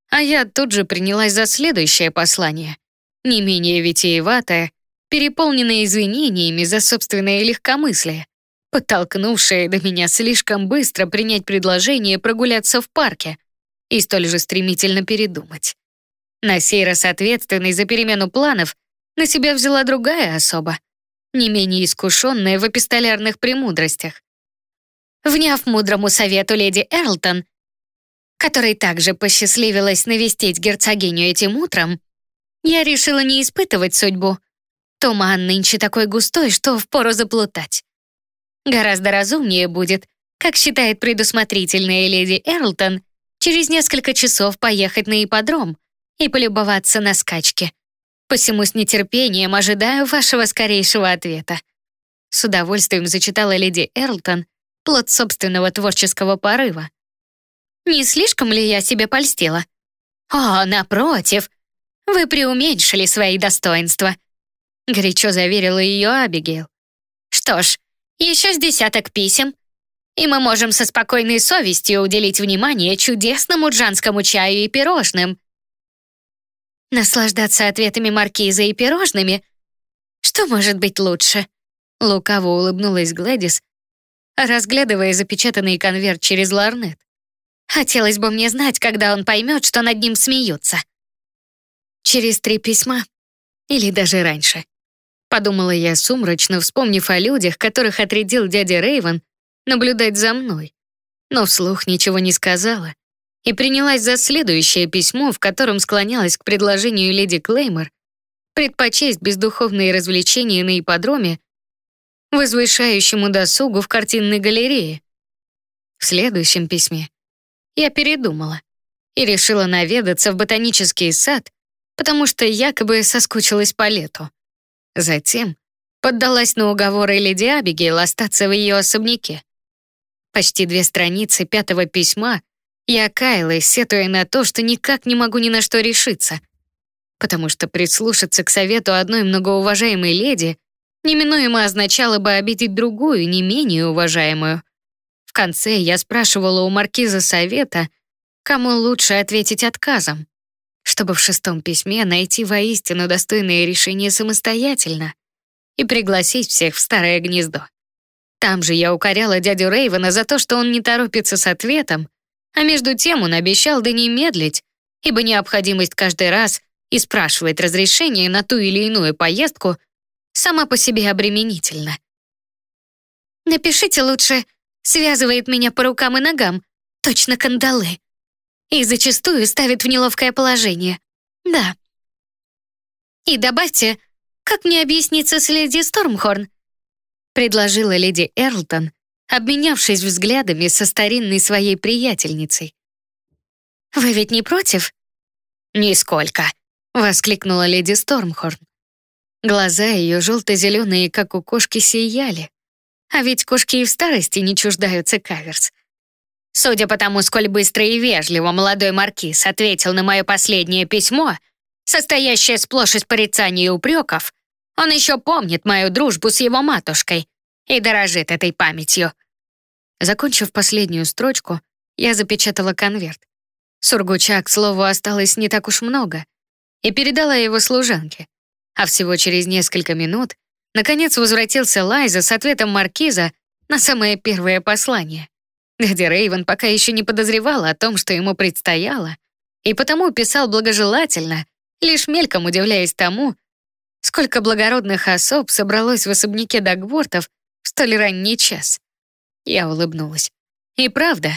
А я тут же принялась за следующее послание, не менее витиеватое, переполненное извинениями за собственное легкомыслие, подтолкнувшее до меня слишком быстро принять предложение прогуляться в парке и столь же стремительно передумать. На сей раз ответственный за перемену планов на себя взяла другая особа, не менее искушенная в эпистолярных премудростях. Вняв мудрому совету леди Эрлтон, которой также посчастливилось навестить герцогиню этим утром, я решила не испытывать судьбу. Туман нынче такой густой, что впору заплутать. Гораздо разумнее будет, как считает предусмотрительная леди Эрлтон, через несколько часов поехать на ипподром и полюбоваться на скачки. Посему с нетерпением ожидаю вашего скорейшего ответа. С удовольствием зачитала леди Эрлтон плод собственного творческого порыва. Не слишком ли я себе польстила? О, напротив, вы преуменьшили свои достоинства, горячо заверила ее Абигейл. Что ж, еще с десяток писем, и мы можем со спокойной совестью уделить внимание чудесному джанскому чаю и пирожным. Наслаждаться ответами маркиза и пирожными? Что может быть лучше? Лукаво улыбнулась Глэдис, разглядывая запечатанный конверт через ларнет. Хотелось бы мне знать, когда он поймет, что над ним смеются. Через три письма. Или даже раньше. Подумала я сумрачно, вспомнив о людях, которых отрядил дядя Рейвен наблюдать за мной. Но вслух ничего не сказала. И принялась за следующее письмо, в котором склонялась к предложению леди Клеймор предпочесть бездуховные развлечения на ипподроме возвышающему досугу в картинной галерее. В следующем письме я передумала и решила наведаться в ботанический сад, потому что якобы соскучилась по лету. Затем поддалась на уговоры леди Абигейл остаться в ее особняке. Почти две страницы пятого письма я каялась, сетуя на то, что никак не могу ни на что решиться, потому что прислушаться к совету одной многоуважаемой леди неминуемо означало бы обидеть другую, не менее уважаемую. В конце я спрашивала у маркиза совета, кому лучше ответить отказом, чтобы в шестом письме найти воистину достойное решение самостоятельно и пригласить всех в старое гнездо. Там же я укоряла дядю Рейвена за то, что он не торопится с ответом, а между тем он обещал да не медлить, ибо необходимость каждый раз и спрашивать разрешение на ту или иную поездку сама по себе обременительна. Напишите лучше «связывает меня по рукам и ногам», точно кандалы. И зачастую ставит в неловкое положение. Да. И добавьте, как мне объясниться с леди Стормхорн? Предложила леди Эрлтон, обменявшись взглядами со старинной своей приятельницей. «Вы ведь не против?» «Нисколько», — воскликнула леди Стормхорн. Глаза ее желто-зеленые, как у кошки, сияли. А ведь кошки и в старости не чуждаются каверс. Судя по тому, сколь быстро и вежливо молодой маркиз ответил на мое последнее письмо, состоящее сплошь из порицаний и упреков, он еще помнит мою дружбу с его матушкой, и дорожит этой памятью». Закончив последнюю строчку, я запечатала конверт. Сургуча, к слову, осталось не так уж много, и передала его служанке. А всего через несколько минут наконец возвратился Лайза с ответом маркиза на самое первое послание. Дядя Рейвен пока еще не подозревал о том, что ему предстояло, и потому писал благожелательно, лишь мельком удивляясь тому, сколько благородных особ собралось в особняке Дагвортов в столь ранний час. Я улыбнулась. И правда,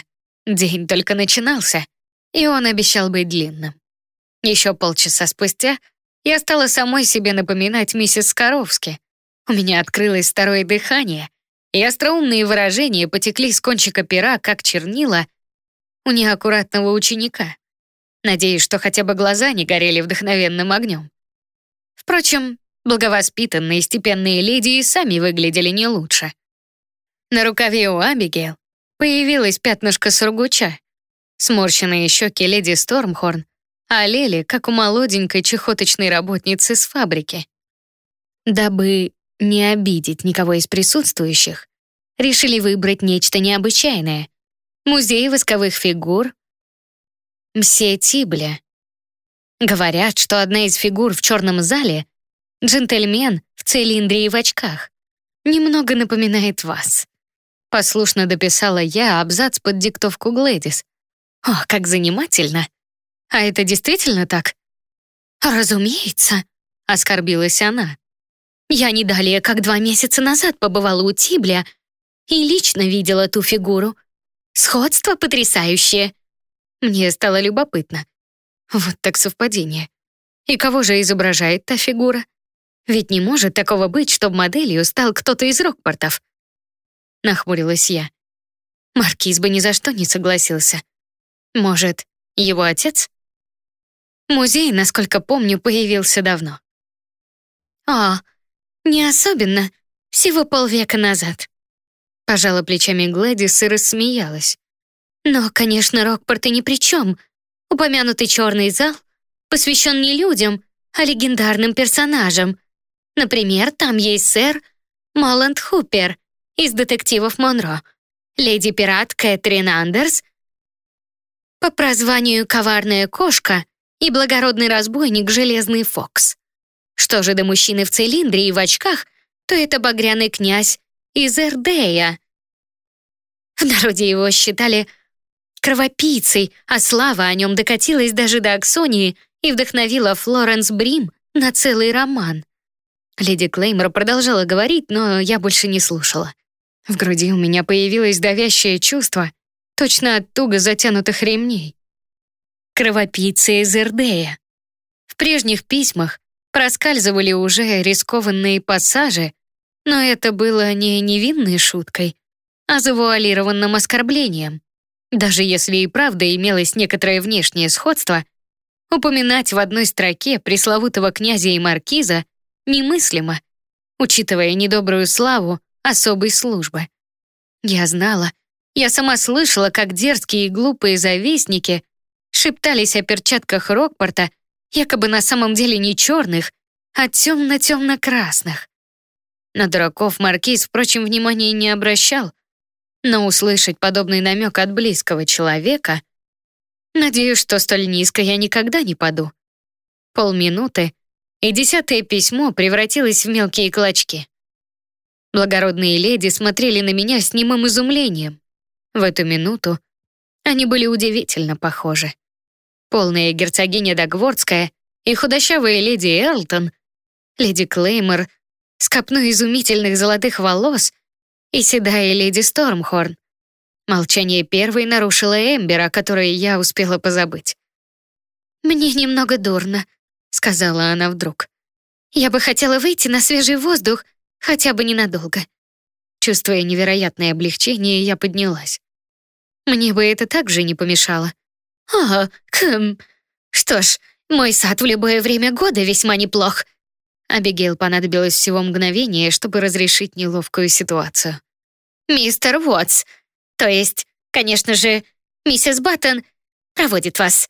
день только начинался, и он обещал быть длинным. Еще полчаса спустя я стала самой себе напоминать миссис Скоровски. У меня открылось второе дыхание, и остроумные выражения потекли с кончика пера, как чернила, у неаккуратного ученика. Надеюсь, что хотя бы глаза не горели вдохновенным огнем. Впрочем, благовоспитанные степенные леди и сами выглядели не лучше. На рукаве у Абигейл появилось пятнышко сургуча. Сморщенные щеки леди Стормхорн олели, как у молоденькой чехоточной работницы с фабрики. Дабы не обидеть никого из присутствующих, решили выбрать нечто необычайное. Музей восковых фигур Мсье Тибля. Говорят, что одна из фигур в черном зале — джентльмен в цилиндре и в очках. Немного напоминает вас. Послушно дописала я абзац под диктовку Глэдис. О, как занимательно! А это действительно так? Разумеется, оскорбилась она. Я не далее, как два месяца назад побывала у Тибля и лично видела ту фигуру. Сходство потрясающее. Мне стало любопытно. Вот так совпадение. И кого же изображает та фигура? Ведь не может такого быть, чтобы моделью стал кто-то из Рокпортов. Нахмурилась я. Маркиз бы ни за что не согласился. Может, его отец? Музей, насколько помню, появился давно. А, не особенно. Всего полвека назад. Пожала плечами Глэдис и рассмеялась. Но, конечно, Рокпорт и ни при чем. Упомянутый черный зал посвящен не людям, а легендарным персонажам. Например, там есть сэр Моланд Хупер из детективов Монро, леди-пират Кэтрин Андерс по прозванию «Коварная кошка» и благородный разбойник Железный Фокс. Что же до мужчины в цилиндре и в очках, то это багряный князь из Эрдея. В народе его считали кровопийцей, а слава о нем докатилась даже до Аксонии и вдохновила Флоренс Брим на целый роман. Леди Клеймор продолжала говорить, но я больше не слушала. В груди у меня появилось давящее чувство, точно от туго затянутых ремней. Кровопийцы из Эрдея. В прежних письмах проскальзывали уже рискованные пассажи, но это было не невинной шуткой, а завуалированным оскорблением. Даже если и правда имелось некоторое внешнее сходство, упоминать в одной строке пресловутого князя и маркиза немыслимо, учитывая недобрую славу особой службы. Я знала, я сама слышала, как дерзкие и глупые завистники шептались о перчатках Рокпорта, якобы на самом деле не черных, а темно-темно-красных. На дураков маркиз, впрочем, внимания не обращал, но услышать подобный намек от близкого человека... Надеюсь, что столь низко я никогда не паду. Полминуты, и десятое письмо превратилось в мелкие клочки. Благородные леди смотрели на меня с немым изумлением. В эту минуту они были удивительно похожи. Полная герцогиня Дагвордская и худощавая леди Эрлтон, леди Клеймор с копной изумительных золотых волос и седая леди Стормхорн. Молчание первой нарушила Эмбер, о которой я успела позабыть. «Мне немного дурно», — сказала она вдруг. «Я бы хотела выйти на свежий воздух, хотя бы ненадолго». Чувствуя невероятное облегчение, я поднялась. Мне бы это также не помешало. «А, хм, что ж, мой сад в любое время года весьма неплох», Абигейл понадобилось всего мгновение, чтобы разрешить неловкую ситуацию. «Мистер Уотс, то есть, конечно же, миссис Баттон проводит вас».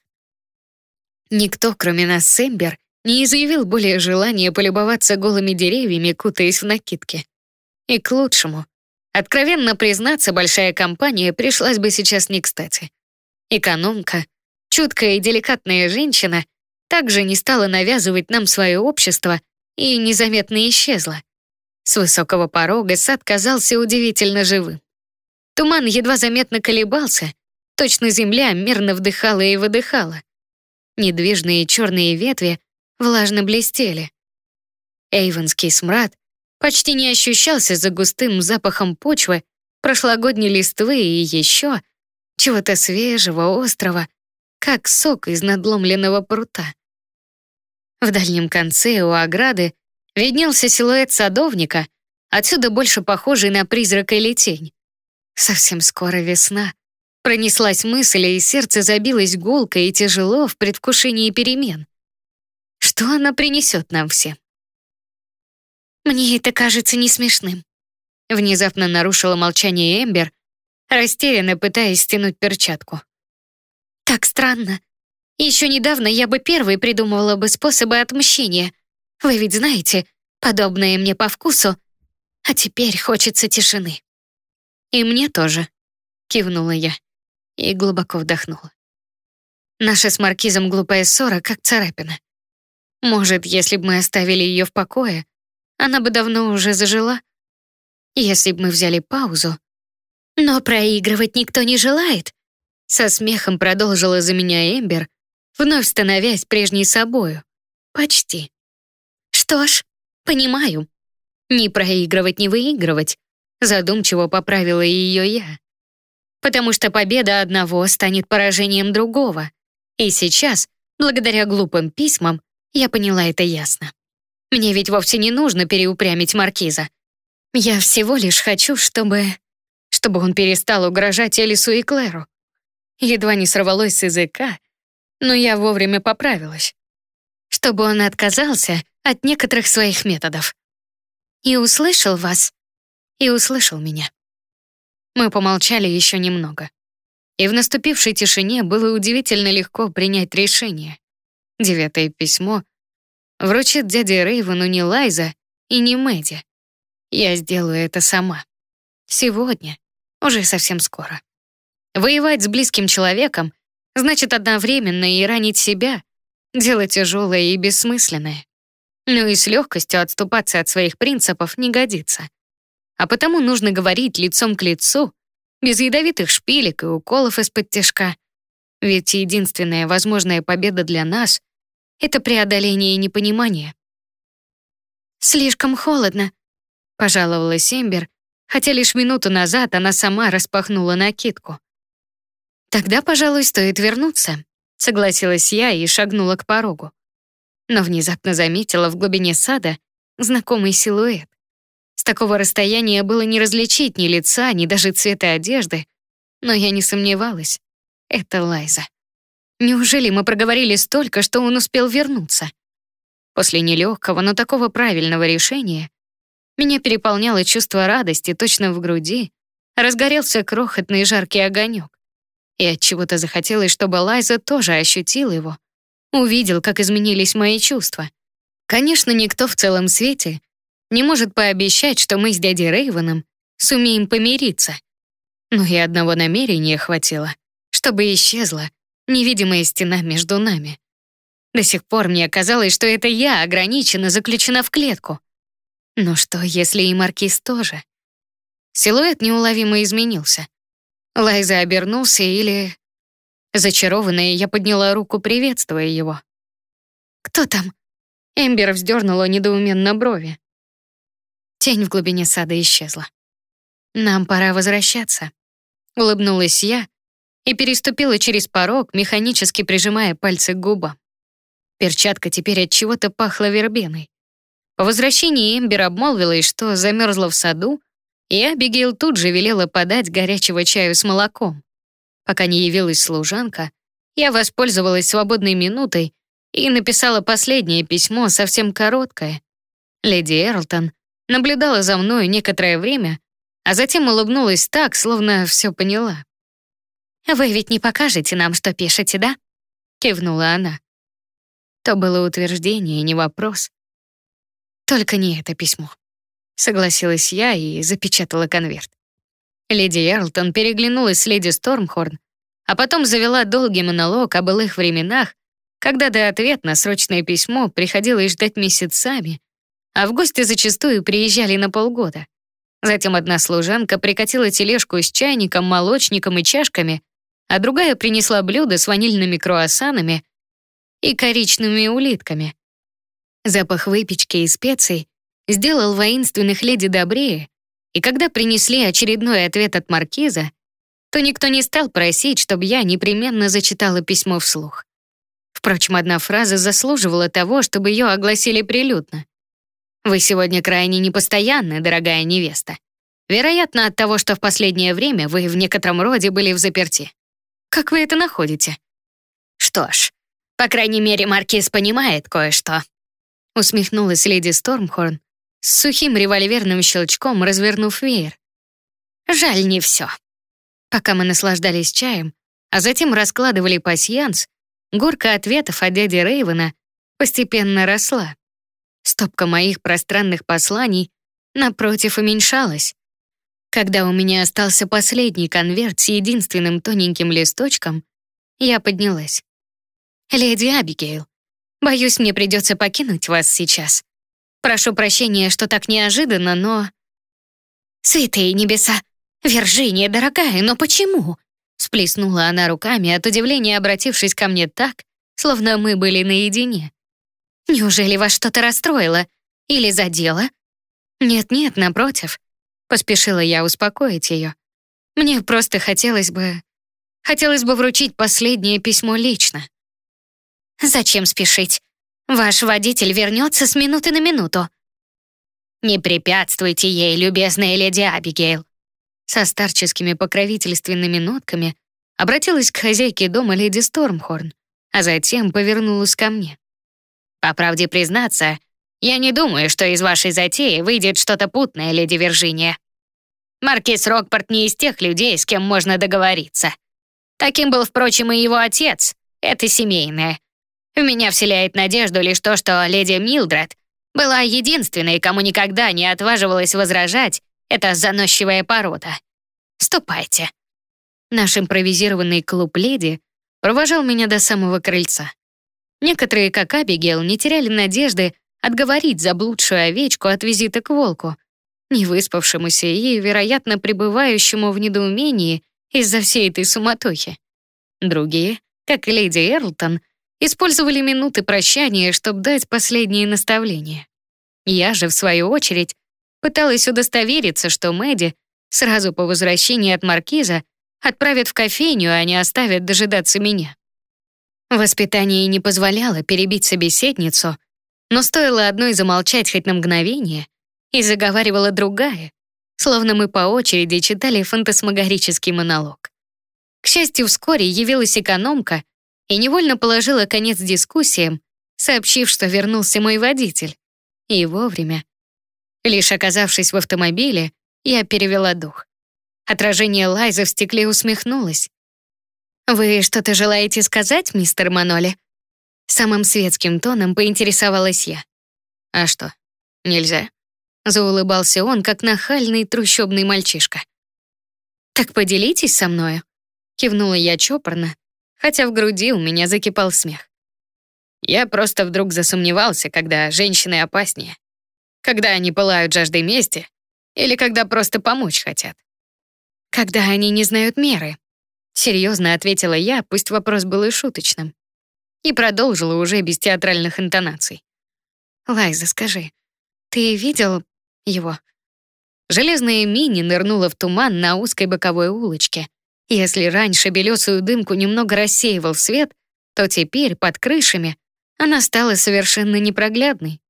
Никто, кроме нас с Эмбер, не изъявил более желания полюбоваться голыми деревьями, кутаясь в накидки. И к лучшему. Откровенно признаться, большая компания пришлась бы сейчас не кстати. Экономка, чуткая и деликатная женщина, также не стала навязывать нам свое общество и незаметно исчезла. С высокого порога сад казался удивительно живым. Туман едва заметно колебался, точно земля мерно вдыхала и выдыхала. Недвижные черные ветви влажно блестели. Эйвенский смрад почти не ощущался за густым запахом почвы, прошлогодней листвы и еще чего-то свежего, острого, как сок из надломленного прута. В дальнем конце у ограды виднелся силуэт садовника, отсюда больше похожий на призрак или тень. Совсем скоро весна. Пронеслась мысль, и сердце забилось гулко и тяжело в предвкушении перемен. Что она принесет нам всем? Мне это кажется не смешным. Внезапно нарушила молчание Эмбер, растерянно пытаясь стянуть перчатку. Так странно. Еще недавно я бы первой придумывала бы способы отмщения. Вы ведь знаете, подобное мне по вкусу. А теперь хочется тишины. И мне тоже, кивнула я и глубоко вдохнула. Наша с Маркизом глупая ссора, как царапина. Может, если бы мы оставили ее в покое, она бы давно уже зажила. Если бы мы взяли паузу. Но проигрывать никто не желает. Со смехом продолжила за меня Эмбер, вновь становясь прежней собою. Почти. Что ж, понимаю. Не проигрывать, не выигрывать. Задумчиво поправила ее я. Потому что победа одного станет поражением другого. И сейчас, благодаря глупым письмам, я поняла это ясно. Мне ведь вовсе не нужно переупрямить Маркиза. Я всего лишь хочу, чтобы... чтобы он перестал угрожать Элису и Клэру. Едва не сорвалось с языка, но я вовремя поправилась. Чтобы он отказался от некоторых своих методов. И услышал вас, и услышал меня. Мы помолчали еще немного. И в наступившей тишине было удивительно легко принять решение. Девятое письмо вручит дяде Рейвену не Лайза и не Мэдди. Я сделаю это сама. Сегодня, уже совсем скоро. Воевать с близким человеком значит одновременно и ранить себя, дело тяжелое и бессмысленное. Ну и с легкостью отступаться от своих принципов не годится. А потому нужно говорить лицом к лицу, без ядовитых шпилек и уколов из-под тяжка. Ведь единственная возможная победа для нас — это преодоление непонимания. «Слишком холодно», — пожаловалась Эмбер, хотя лишь минуту назад она сама распахнула накидку. «Тогда, пожалуй, стоит вернуться», — согласилась я и шагнула к порогу. Но внезапно заметила в глубине сада знакомый силуэт. С такого расстояния было не различить ни лица, ни даже цвета одежды, но я не сомневалась. Это Лайза. Неужели мы проговорили столько, что он успел вернуться? После нелегкого, но такого правильного решения меня переполняло чувство радости точно в груди, разгорелся крохотный жаркий огонек. И от чего-то захотелось, чтобы Лайза тоже ощутил его, увидел, как изменились мои чувства. Конечно, никто в целом свете не может пообещать, что мы с дядей Рейвеном сумеем помириться. Но и одного намерения хватило, чтобы исчезла невидимая стена между нами. До сих пор мне казалось, что это я ограничена, заключена в клетку. Но что, если и Маркиз тоже? Силуэт неуловимо изменился. Лайза обернулся или... Зачарованная, я подняла руку, приветствуя его. «Кто там?» Эмбер вздернула недоуменно брови. Тень в глубине сада исчезла. «Нам пора возвращаться», — улыбнулась я и переступила через порог, механически прижимая пальцы к губам. Перчатка теперь от чего-то пахла вербеной. По возвращении Эмбер обмолвилась, что замерзла в саду и Абигейл тут же велела подать горячего чаю с молоком. Пока не явилась служанка, я воспользовалась свободной минутой и написала последнее письмо, совсем короткое. Леди Эрлтон наблюдала за мной некоторое время, а затем улыбнулась так, словно все поняла. «Вы ведь не покажете нам, что пишете, да?» — кивнула она. То было утверждение, не вопрос. Только не это письмо. Согласилась я и запечатала конверт. Леди Эрлтон переглянулась с леди Стормхорн, а потом завела долгий монолог о былых временах, когда до ответ на срочное письмо приходилось ждать месяцами, а в гости зачастую приезжали на полгода. Затем одна служанка прикатила тележку с чайником, молочником и чашками, а другая принесла блюдо с ванильными круассанами и коричневыми улитками. Запах выпечки и специй сделал воинственных леди добрее, и когда принесли очередной ответ от маркиза, то никто не стал просить, чтобы я непременно зачитала письмо вслух. Впрочем, одна фраза заслуживала того, чтобы ее огласили прилюдно. «Вы сегодня крайне непостоянны, дорогая невеста. Вероятно, от того, что в последнее время вы в некотором роде были в заперти. Как вы это находите?» «Что ж, по крайней мере, Маркиз понимает кое-что», усмехнулась леди Стормхорн, с сухим револьверным щелчком развернув веер. «Жаль, не все». Пока мы наслаждались чаем, а затем раскладывали пасьянс, горка ответов от дяди Рейвена постепенно росла. Стопка моих пространных посланий напротив уменьшалась. Когда у меня остался последний конверт с единственным тоненьким листочком, я поднялась. «Леди Абигейл, боюсь, мне придется покинуть вас сейчас. Прошу прощения, что так неожиданно, но...» «Святые небеса! Виржиния, дорогая, но почему?» Сплеснула она руками, от удивления обратившись ко мне так, словно мы были наедине. «Неужели вас что-то расстроило? Или задело?» «Нет-нет, напротив. Поспешила я успокоить ее. Мне просто хотелось бы... Хотелось бы вручить последнее письмо лично. Зачем спешить? Ваш водитель вернется с минуты на минуту. Не препятствуйте ей, любезная леди Абигейл. Со старческими покровительственными нотками обратилась к хозяйке дома леди Стормхорн, а затем повернулась ко мне. По правде признаться, я не думаю, что из вашей затеи выйдет что-то путное, леди Виржиния. Маркиз Рокпорт не из тех людей, с кем можно договориться. Таким был, впрочем, и его отец. Это семейное. В меня вселяет надежду лишь то, что леди Милдред была единственной, кому никогда не отваживалась возражать эта заносчивая порода. Ступайте. Наш импровизированный клуб леди провожал меня до самого крыльца. Некоторые, как Абигейл, не теряли надежды отговорить заблудшую овечку от визита к волку, невыспавшемуся и, вероятно, пребывающему в недоумении из-за всей этой суматохи. Другие, как леди Эрлтон, использовали минуты прощания, чтобы дать последние наставления. Я же, в свою очередь, пыталась удостовериться, что Мэдди сразу по возвращении от маркиза отправят в кофейню, а не оставят дожидаться меня. Воспитание не позволяло перебить собеседницу, но стоило одной замолчать хоть на мгновение, и заговаривала другая, словно мы по очереди читали фантасмагорический монолог. К счастью, вскоре явилась экономка и невольно положила конец дискуссиям, сообщив, что вернулся мой водитель. И вовремя. Лишь оказавшись в автомобиле, я перевела дух. Отражение Лайза в стекле усмехнулось. «Вы что-то желаете сказать, мистер Маноли?» Самым светским тоном поинтересовалась я. «А что, нельзя?» Заулыбался он, как нахальный трущобный мальчишка. «Так поделитесь со мною», — кивнула я чопорно, хотя в груди у меня закипал смех. Я просто вдруг засомневался, когда женщины опаснее. Когда они пылают жаждой мести или когда просто помочь хотят. Когда они не знают меры. Серьезно ответила я, пусть вопрос был и шуточным и продолжила уже без театральных интонаций. «Лайза, скажи, ты видел его?» Железная мини нырнула в туман на узкой боковой улочке. Если раньше белесую дымку немного рассеивал свет, то теперь под крышами она стала совершенно непроглядной.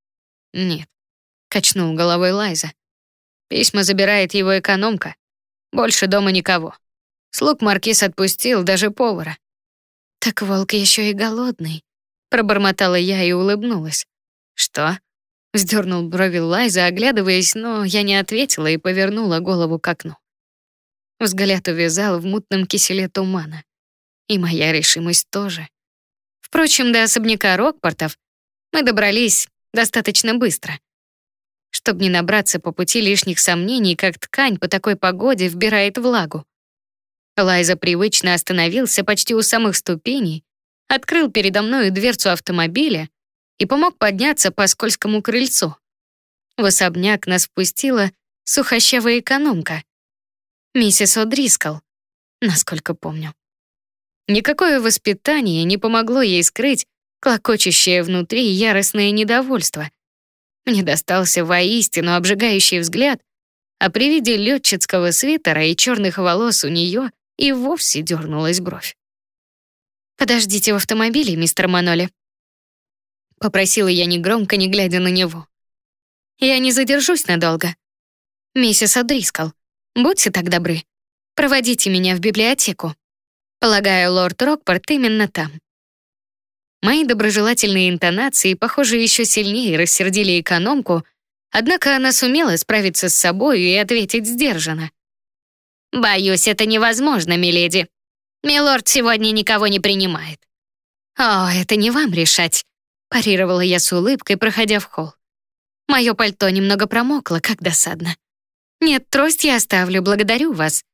«Нет», — качнул головой Лайза. «Письма забирает его экономка. Больше дома никого. Слуг маркиз отпустил, даже повара. «Так волк еще и голодный», — пробормотала я и улыбнулась. «Что?» — вздернул брови Лайза, оглядываясь, но я не ответила и повернула голову к окну. Взгляд увязал в мутном киселе тумана. И моя решимость тоже. Впрочем, до особняка Рокпортов мы добрались достаточно быстро. чтобы не набраться по пути лишних сомнений, как ткань по такой погоде вбирает влагу. Лайза привычно остановился почти у самых ступеней, открыл передо мной дверцу автомобиля и помог подняться по скользкому крыльцу. В особняк нас впустила сухощавая экономка. Миссис О'Дрискл, насколько помню. Никакое воспитание не помогло ей скрыть клокочущее внутри яростное недовольство. Мне достался воистину обжигающий взгляд, а при виде летчицкого свитера и черных волос у нее и вовсе дернулась бровь. «Подождите в автомобиле, мистер Маноли», — попросила я негромко, не глядя на него. «Я не задержусь надолго. Миссис О'Дрискл, будьте так добры, проводите меня в библиотеку. Полагаю, лорд Рокпорт именно там». Мои доброжелательные интонации, похоже, еще сильнее рассердили экономку, однако она сумела справиться с собой и ответить сдержанно. «Боюсь, это невозможно, миледи. Милорд сегодня никого не принимает». «О, это не вам решать», — парировала я с улыбкой, проходя в холл. Мое пальто немного промокло, как досадно. «Нет, трость я оставлю, благодарю вас».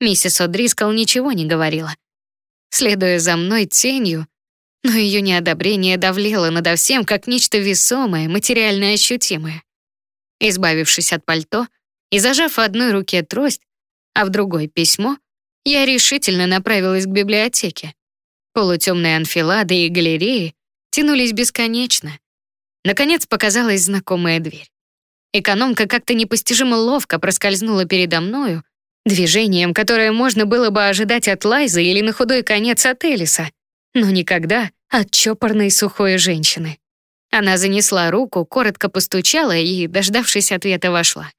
Миссис О'Дрискл ничего не говорила. Следуя за мной тенью, но ее неодобрение давлело надо всем, как нечто весомое, материально ощутимое. Избавившись от пальто и зажав в одной руке трость, а в другой письмо, я решительно направилась к библиотеке. Полутемные анфилады и галереи тянулись бесконечно. Наконец показалась знакомая дверь. Экономка как-то непостижимо ловко проскользнула передо мною, движением, которое можно было бы ожидать от Лайзы или на худой конец от Элиса, но никогда от чопорной сухой женщины. Она занесла руку, коротко постучала и, дождавшись ответа, вошла.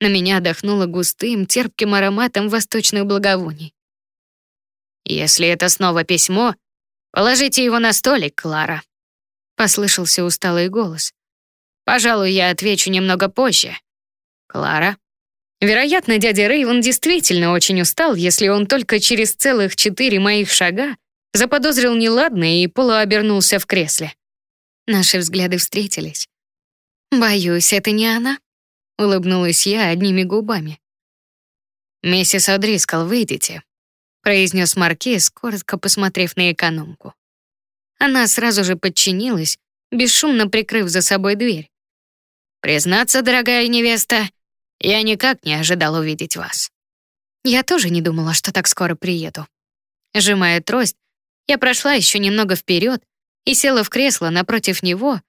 На меня отдохнуло густым, терпким ароматом восточных благовоний. «Если это снова письмо, положите его на столик, Клара», — послышался усталый голос. «Пожалуй, я отвечу немного позже. Клара?» Вероятно, дядя Рейвен действительно очень устал, если он только через целых четыре моих шага заподозрил неладное и полуобернулся в кресле. Наши взгляды встретились. «Боюсь, это не она», — улыбнулась я одними губами. «Миссис О'Дрискл, выйдите», — произнес Маркиз, коротко посмотрев на экономку. Она сразу же подчинилась, бесшумно прикрыв за собой дверь. «Признаться, дорогая невеста, я никак не ожидал увидеть вас». Я тоже не думала, что так скоро приеду. Сжимая трость, я прошла еще немного вперед и села в кресло напротив него,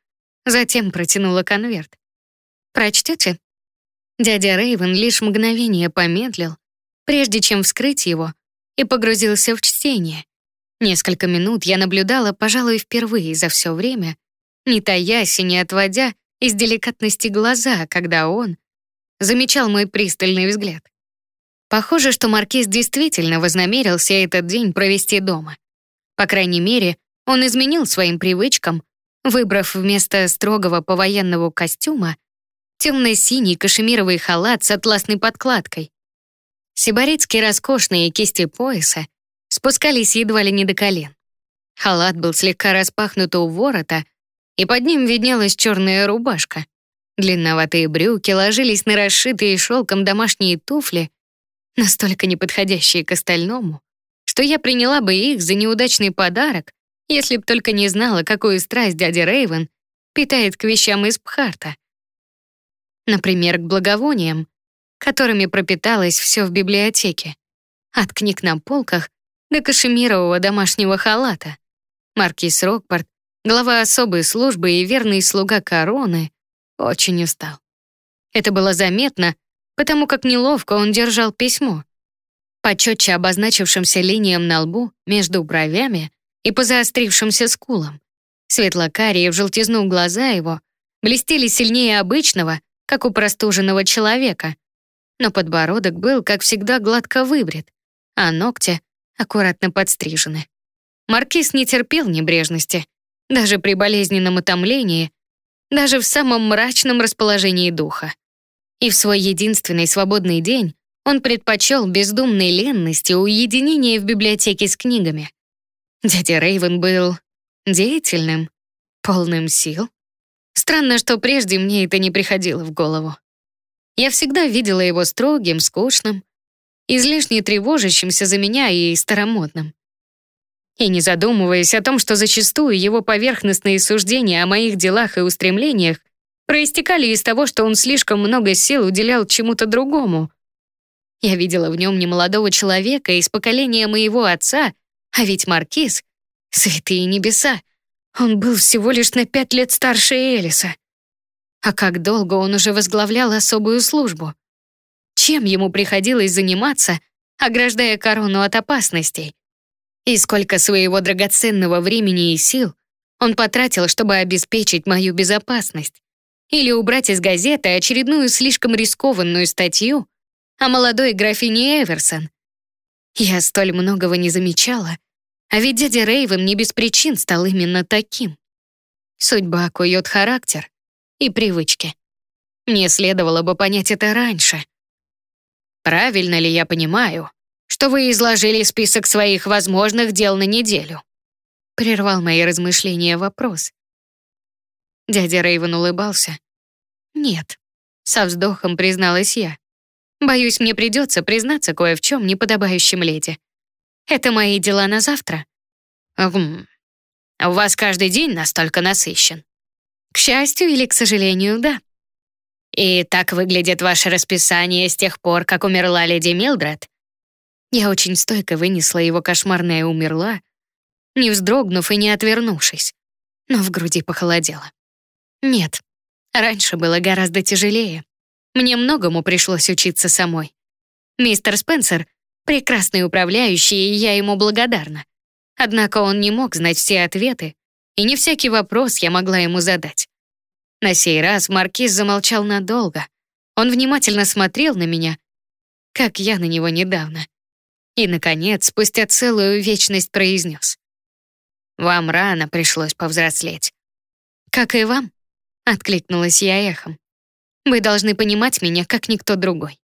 затем протянула конверт. «Прочтете?» Дядя Рейвен лишь мгновение помедлил, прежде чем вскрыть его, и погрузился в чтение. Несколько минут я наблюдала, пожалуй, впервые за все время, не таясь и не отводя из деликатности глаза, когда он замечал мой пристальный взгляд. Похоже, что Маркиз действительно вознамерился этот день провести дома. По крайней мере, он изменил своим привычкам, выбрав вместо строгого повоенного костюма темно-синий кашемировый халат с атласной подкладкой. Сибаритские роскошные кисти пояса спускались едва ли не до колен. Халат был слегка распахнут у ворота, и под ним виднелась черная рубашка. Длинноватые брюки ложились на расшитые шелком домашние туфли, настолько неподходящие к остальному, что я приняла бы их за неудачный подарок, если б только не знала, какую страсть дядя Рейвен питает к вещам из Пхарта. Например, к благовониям, которыми пропиталось все в библиотеке. От книг на полках до кашемирового домашнего халата. Маркиз Рокпорт, глава особой службы и верный слуга короны, очень устал. Это было заметно, потому как неловко он держал письмо, по четче обозначившимся линиям на лбу, между бровями и по заострившимся скулам. Светлокарие в желтизну глаза его блестели сильнее обычного, как у простуженного человека. Но подбородок был, как всегда, гладко выбрит, а ногти аккуратно подстрижены. Маркиз не терпел небрежности, даже при болезненном утомлении, даже в самом мрачном расположении духа. И в свой единственный свободный день он предпочел бездумной ленности уединение в библиотеке с книгами. Дядя Рейвен был деятельным, полным сил. Странно, что прежде мне это не приходило в голову. Я всегда видела его строгим, скучным, излишне тревожащимся за меня и старомодным. И не задумываясь о том, что зачастую его поверхностные суждения о моих делах и устремлениях проистекали из того, что он слишком много сил уделял чему-то другому. Я видела в нем немолодого человека из поколения моего отца, а ведь Маркиз — святые небеса. Он был всего лишь на пять лет старше Элиса. А как долго он уже возглавлял особую службу? Чем ему приходилось заниматься, ограждая корону от опасностей? И сколько своего драгоценного времени и сил он потратил, чтобы обеспечить мою безопасность? Или убрать из газеты очередную слишком рискованную статью о молодой графине Эверсон? Я столь многого не замечала, а ведь дядя Рейвен не без причин стал именно таким. Судьба кует характер и привычки. Мне следовало бы понять это раньше. Правильно ли я понимаю, что вы изложили список своих возможных дел на неделю?» Прервал мои размышления вопрос. Дядя Рейвен улыбался. «Нет», — со вздохом призналась я. «Боюсь, мне придется признаться кое в чем неподобающем леди. Это мои дела на завтра». «Гм, у вас каждый день настолько насыщен?» «К счастью или к сожалению, да». «И так выглядит ваше расписание с тех пор, как умерла леди Милдред?» Я очень стойко вынесла его кошмарная умерла, не вздрогнув и не отвернувшись, но в груди похолодело. Нет, раньше было гораздо тяжелее. Мне многому пришлось учиться самой. Мистер Спенсер — прекрасный управляющий, и я ему благодарна. Однако он не мог знать все ответы, и не всякий вопрос я могла ему задать. На сей раз маркиз замолчал надолго. Он внимательно смотрел на меня, как я на него недавно. И, наконец, спустя целую вечность произнес. «Вам рано пришлось повзрослеть». «Как и вам», — откликнулась я эхом. «Вы должны понимать меня, как никто другой.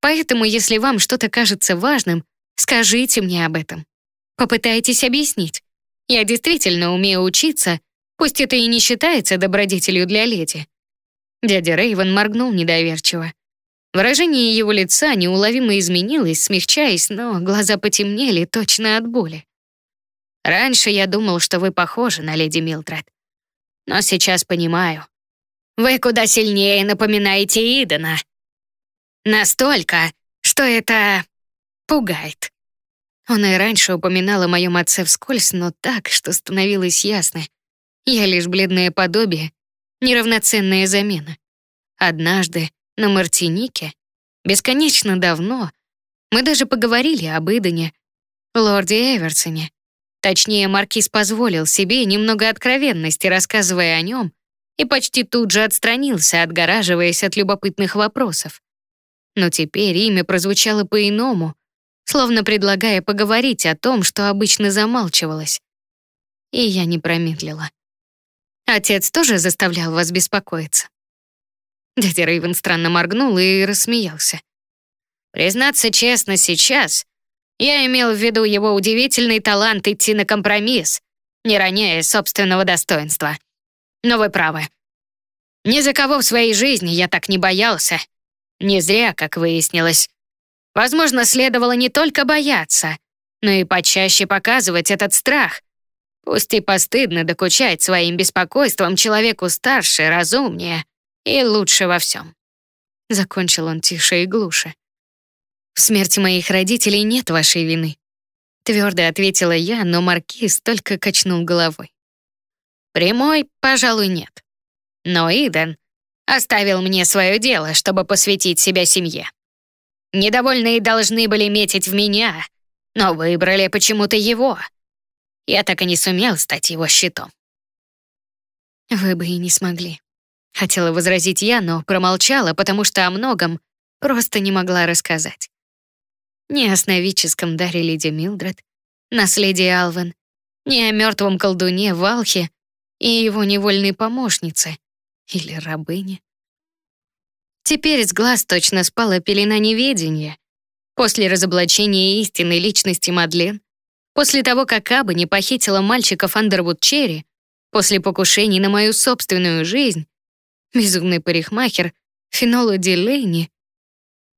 Поэтому, если вам что-то кажется важным, скажите мне об этом. Попытайтесь объяснить. Я действительно умею учиться, пусть это и не считается добродетелью для леди». Дядя Рейвен моргнул недоверчиво. Выражение его лица неуловимо изменилось, смягчаясь, но глаза потемнели точно от боли. «Раньше я думал, что вы похожи на леди Милдред. Но сейчас понимаю. Вы куда сильнее напоминаете Идена. Настолько, что это пугает». Он и раньше упоминал о моем отце вскользь, но так, что становилось ясно. Я лишь бледное подобие, неравноценная замена. Однажды на Мартинике, бесконечно давно, мы даже поговорили об Идане, лорде Эверсоне. Точнее, Маркиз позволил себе немного откровенности, рассказывая о нем, и почти тут же отстранился, отгораживаясь от любопытных вопросов. Но теперь имя прозвучало по-иному, словно предлагая поговорить о том, что обычно замалчивалось. И я не промедлила. Отец тоже заставлял вас беспокоиться? Дядя Рейвен странно моргнул и рассмеялся. Признаться честно, сейчас я имел в виду его удивительный талант идти на компромисс, не роняя собственного достоинства. Но вы правы. Ни за кого в своей жизни я так не боялся. Не зря, как выяснилось. Возможно, следовало не только бояться, но и почаще показывать этот страх. Пусть и постыдно докучать своим беспокойством человеку старше, разумнее и лучше во всем. Закончил он тише и глуше. В смерти моих родителей нет вашей вины. Твердо ответила я, но маркиз только качнул головой. Прямой, пожалуй, нет. Но Иден оставил мне свое дело, чтобы посвятить себя семье. Недовольные должны были метить в меня, но выбрали почему-то его. Я так и не сумел стать его щитом. Вы бы и не смогли. Хотела возразить я, но промолчала, потому что о многом просто не могла рассказать. Ни о сновидческом даре леди Милдред, наследии Алвен, ни о мертвом колдуне Валхе и его невольной помощнице или рабыне. Теперь с глаз точно спала пелена неведения. После разоблачения истинной личности Мадлен, после того, как Аба не похитила мальчика Андервуд Черри, После покушений на мою собственную жизнь, безумный парикмахер, Фенола Дилейни,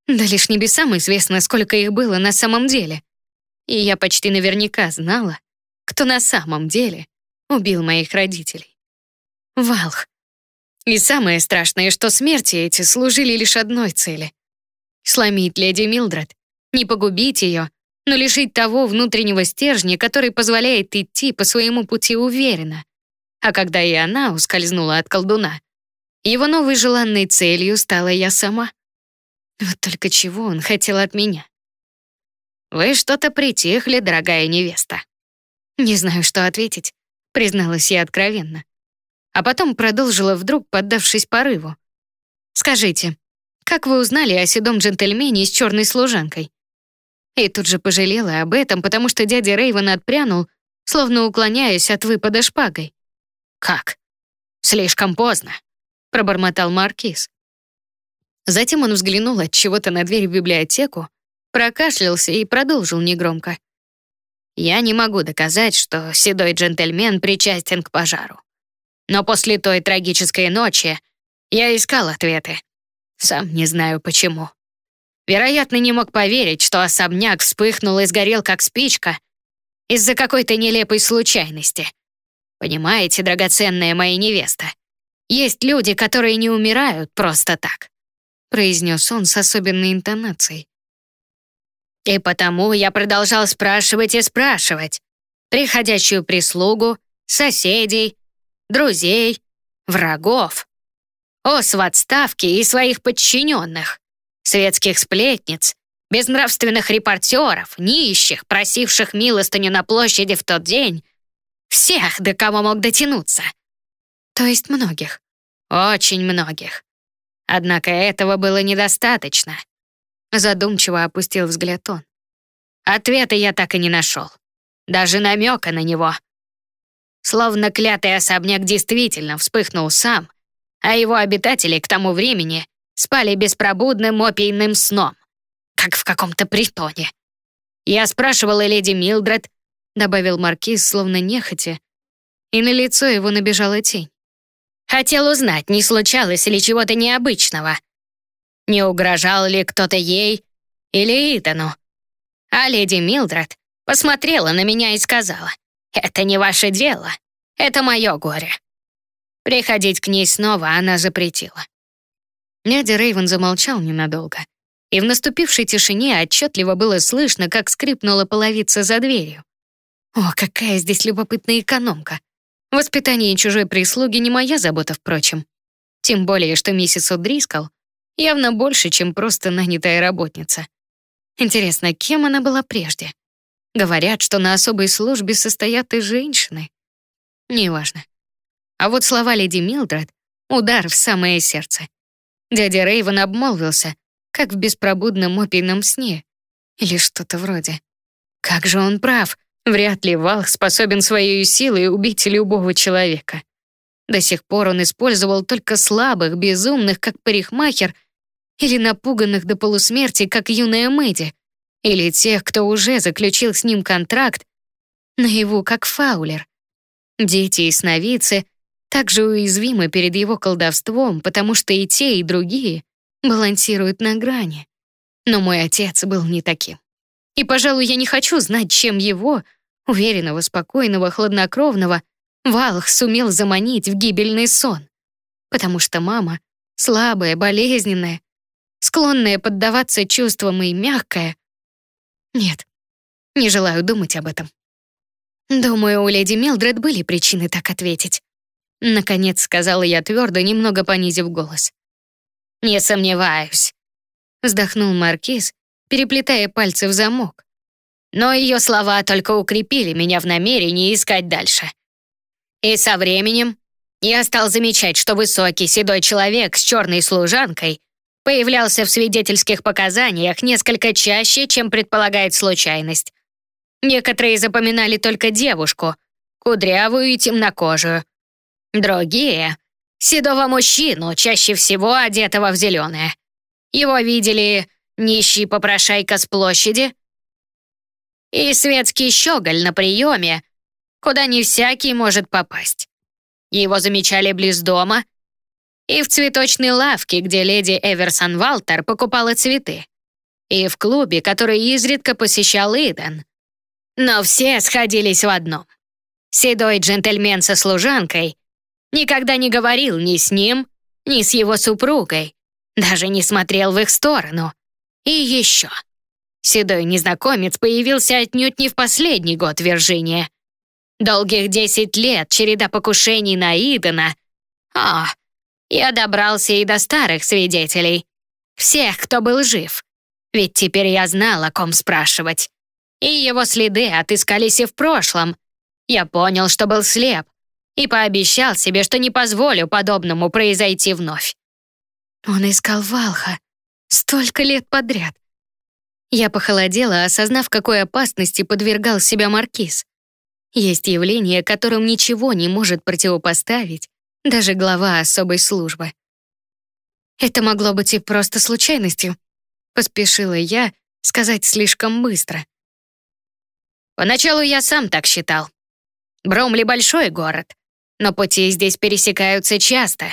да лишь небесам известно, сколько их было на самом деле. И я почти наверняка знала, кто на самом деле убил моих родителей. Валх. И самое страшное, что смерти эти служили лишь одной цели — сломить леди Милдред, не погубить ее, но лишить того внутреннего стержня, который позволяет идти по своему пути уверенно. А когда и она ускользнула от колдуна, его новой желанной целью стала я сама. Вот только чего он хотел от меня? «Вы что-то притихли, дорогая невеста». Не знаю, что ответить, призналась я откровенно. А потом продолжила вдруг, поддавшись порыву. «Скажите, как вы узнали о седом джентльмене с черной служанкой?» И тут же пожалела об этом, потому что дядя Рейвен отпрянул, словно уклоняясь от выпада шпагой. «Как? Слишком поздно», — пробормотал Маркиз. Затем он взглянул от чего-то на дверь в библиотеку, прокашлялся и продолжил негромко. «Я не могу доказать, что седой джентльмен причастен к пожару. Но после той трагической ночи я искал ответы. Сам не знаю почему. Вероятно, не мог поверить, что особняк вспыхнул и сгорел как спичка из-за какой-то нелепой случайности. Понимаете, драгоценная моя невеста, есть люди, которые не умирают просто так произнес он с особенной интонацией. И потому я продолжал спрашивать и спрашивать. Приходящую прислугу, соседей, друзей, врагов. Ос в отставке и своих подчиненных, светских сплетниц, безнравственных репортеров, нищих, просивших милостыню на площади в тот день. Всех, до кого мог дотянуться. То есть многих. Очень многих. Однако этого было недостаточно. Задумчиво опустил взгляд он. Ответа я так и не нашел. Даже намека на него. Словно клятый особняк действительно вспыхнул сам, а его обитатели к тому времени спали беспробудным опийным сном, как в каком-то притоне. Я спрашивала леди Милдред, добавил маркиз, словно нехотя, и на лицо его набежала тень. Хотел узнать, не случалось ли чего-то необычного. Не угрожал ли кто-то ей или Итану. А леди Милдред посмотрела на меня и сказала, «Это не ваше дело, это мое горе». Приходить к ней снова она запретила. Дядя Рейвен замолчал ненадолго, и в наступившей тишине отчетливо было слышно, как скрипнула половица за дверью. О, какая здесь любопытная экономка! Воспитание чужой прислуги не моя забота, впрочем. Тем более, что миссис О'Дрискал явно больше, чем просто нанятая работница. Интересно, кем она была прежде? Говорят, что на особой службе состоят и женщины. Неважно. А вот слова леди Милдред — удар в самое сердце. Дядя Рейвен обмолвился, как в беспробудном опийном сне. Или что-то вроде. Как же он прав. Вряд ли Валх способен своей силой убить любого человека. До сих пор он использовал только слабых, безумных, как парикмахер, или напуганных до полусмерти, как юная Мэдди, или тех, кто уже заключил с ним контракт, наяву, как Фаулер. Дети и сновидцы также уязвимы перед его колдовством, потому что и те, и другие балансируют на грани. Но мой отец был не таким. И, пожалуй, я не хочу знать, чем его, уверенного, спокойного, хладнокровного, Валх сумел заманить в гибельный сон. Потому что мама, слабая, болезненная, склонная поддаваться чувствам и мягкая. Нет, не желаю думать об этом. Думаю, у леди Милдред были причины так ответить. Наконец сказала я твердо, немного понизив голос. «Не сомневаюсь», — вздохнул Маркиз, переплетая пальцы в замок. Но ее слова только укрепили меня в намерении искать дальше. И со временем я стал замечать, что высокий седой человек с черной служанкой появлялся в свидетельских показаниях несколько чаще, чем предполагает случайность. Некоторые запоминали только девушку, кудрявую и темнокожую. Другие — седого мужчину, чаще всего одетого в зеленое. Его видели нищий попрошайка с площади, и светский щеголь на приеме, куда не всякий может попасть. Его замечали близ дома и в цветочной лавке, где леди Эверсон Валтер покупала цветы, и в клубе, который изредка посещал Иден. Но все сходились в одном. Седой джентльмен со служанкой никогда не говорил ни с ним, ни с его супругой, даже не смотрел в их сторону. И еще. Седой незнакомец появился отнюдь не в последний год Виржиния. Долгих десять лет череда покушений на Идена. О, я добрался и до старых свидетелей. Всех, кто был жив. Ведь теперь я знал, о ком спрашивать. И его следы отыскались и в прошлом. Я понял, что был слеп, и пообещал себе, что не позволю подобному произойти вновь. Он искал Валха. Столько лет подряд. Я похолодела, осознав, какой опасности подвергал себя Маркиз. Есть явление, которым ничего не может противопоставить, даже глава особой службы. Это могло быть и просто случайностью. Поспешила я сказать слишком быстро. Поначалу я сам так считал. Бромли — большой город, но пути здесь пересекаются часто.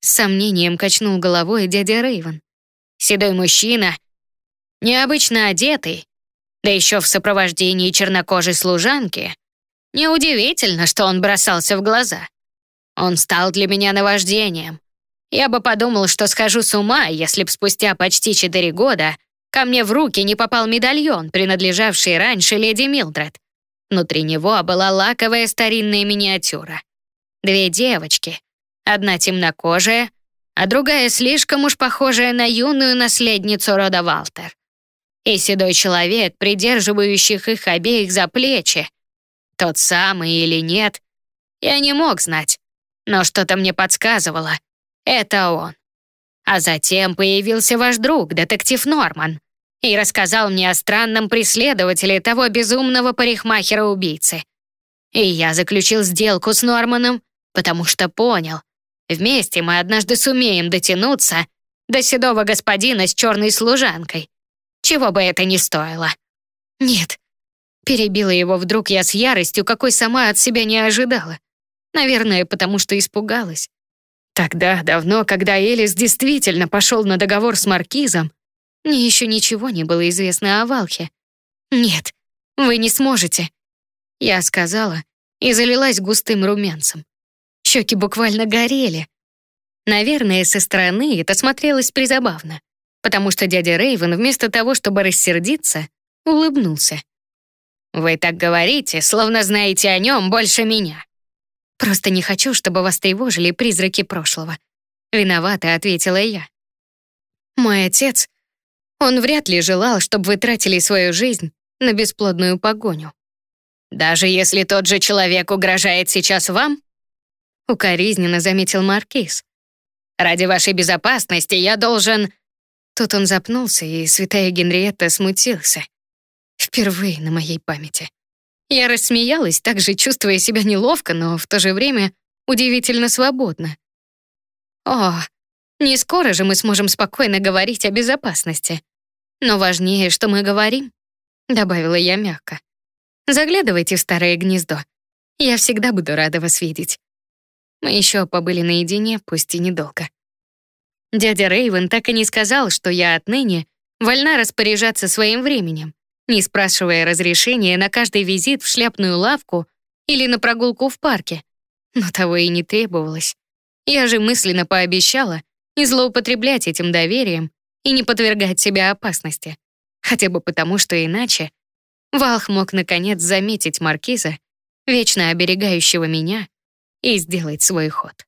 С сомнением качнул головой дядя Рейвен. Седой мужчина, необычно одетый, да еще в сопровождении чернокожей служанки. Неудивительно, что он бросался в глаза. Он стал для меня наваждением. Я бы подумал, что схожу с ума, если б спустя почти четыре года ко мне в руки не попал медальон, принадлежавший раньше леди Милдред. Внутри него была лаковая старинная миниатюра. Две девочки, одна темнокожая, а другая слишком уж похожая на юную наследницу рода Валтер. И седой человек, придерживающих их обеих за плечи. Тот самый или нет, я не мог знать, но что-то мне подсказывало. Это он. А затем появился ваш друг, детектив Норман, и рассказал мне о странном преследователе того безумного парикмахера-убийцы. И я заключил сделку с Норманом, потому что понял, вместе мы однажды сумеем дотянуться до седого господина с черной служанкой, чего бы это ни стоило. Нет, перебила его вдруг я с яростью, какой сама от себя не ожидала. Наверное, потому что испугалась. Тогда, давно, когда Элис действительно пошел на договор с Маркизом, мне еще ничего не было известно о Валхе. «Нет, вы не сможете», — я сказала и залилась густым румянцем. Щеки буквально горели. Наверное, со стороны это смотрелось призабавно, потому что дядя Рейвен вместо того, чтобы рассердиться, улыбнулся. «Вы так говорите, словно знаете о нем больше меня». «Просто не хочу, чтобы вас тревожили призраки прошлого». «Виновата», — ответила я. «Мой отец он вряд ли желал, чтобы вы тратили свою жизнь на бесплодную погоню. Даже если тот же человек угрожает сейчас вам? Укоризненно заметил Маркиз. Ради вашей безопасности я должен... Тут он запнулся, и святая Генриетта смутился. Впервые на моей памяти. Я рассмеялась, также чувствуя себя неловко, но в то же время удивительно свободно. О, не скоро же мы сможем спокойно говорить о безопасности. Но важнее, что мы говорим, добавила я мягко. Заглядывайте в старое гнездо. Я всегда буду рада вас видеть. Мы еще побыли наедине, пусть и недолго. Дядя Рейвен так и не сказал, что я отныне вольна распоряжаться своим временем, не спрашивая разрешения на каждый визит в шляпную лавку или на прогулку в парке. Но того и не требовалось. Я же мысленно пообещала, не злоупотреблять этим доверием и не подвергать себя опасности. Хотя бы потому, что иначе Валх мог наконец заметить маркиза, вечно оберегающего меня, и сделать свой ход.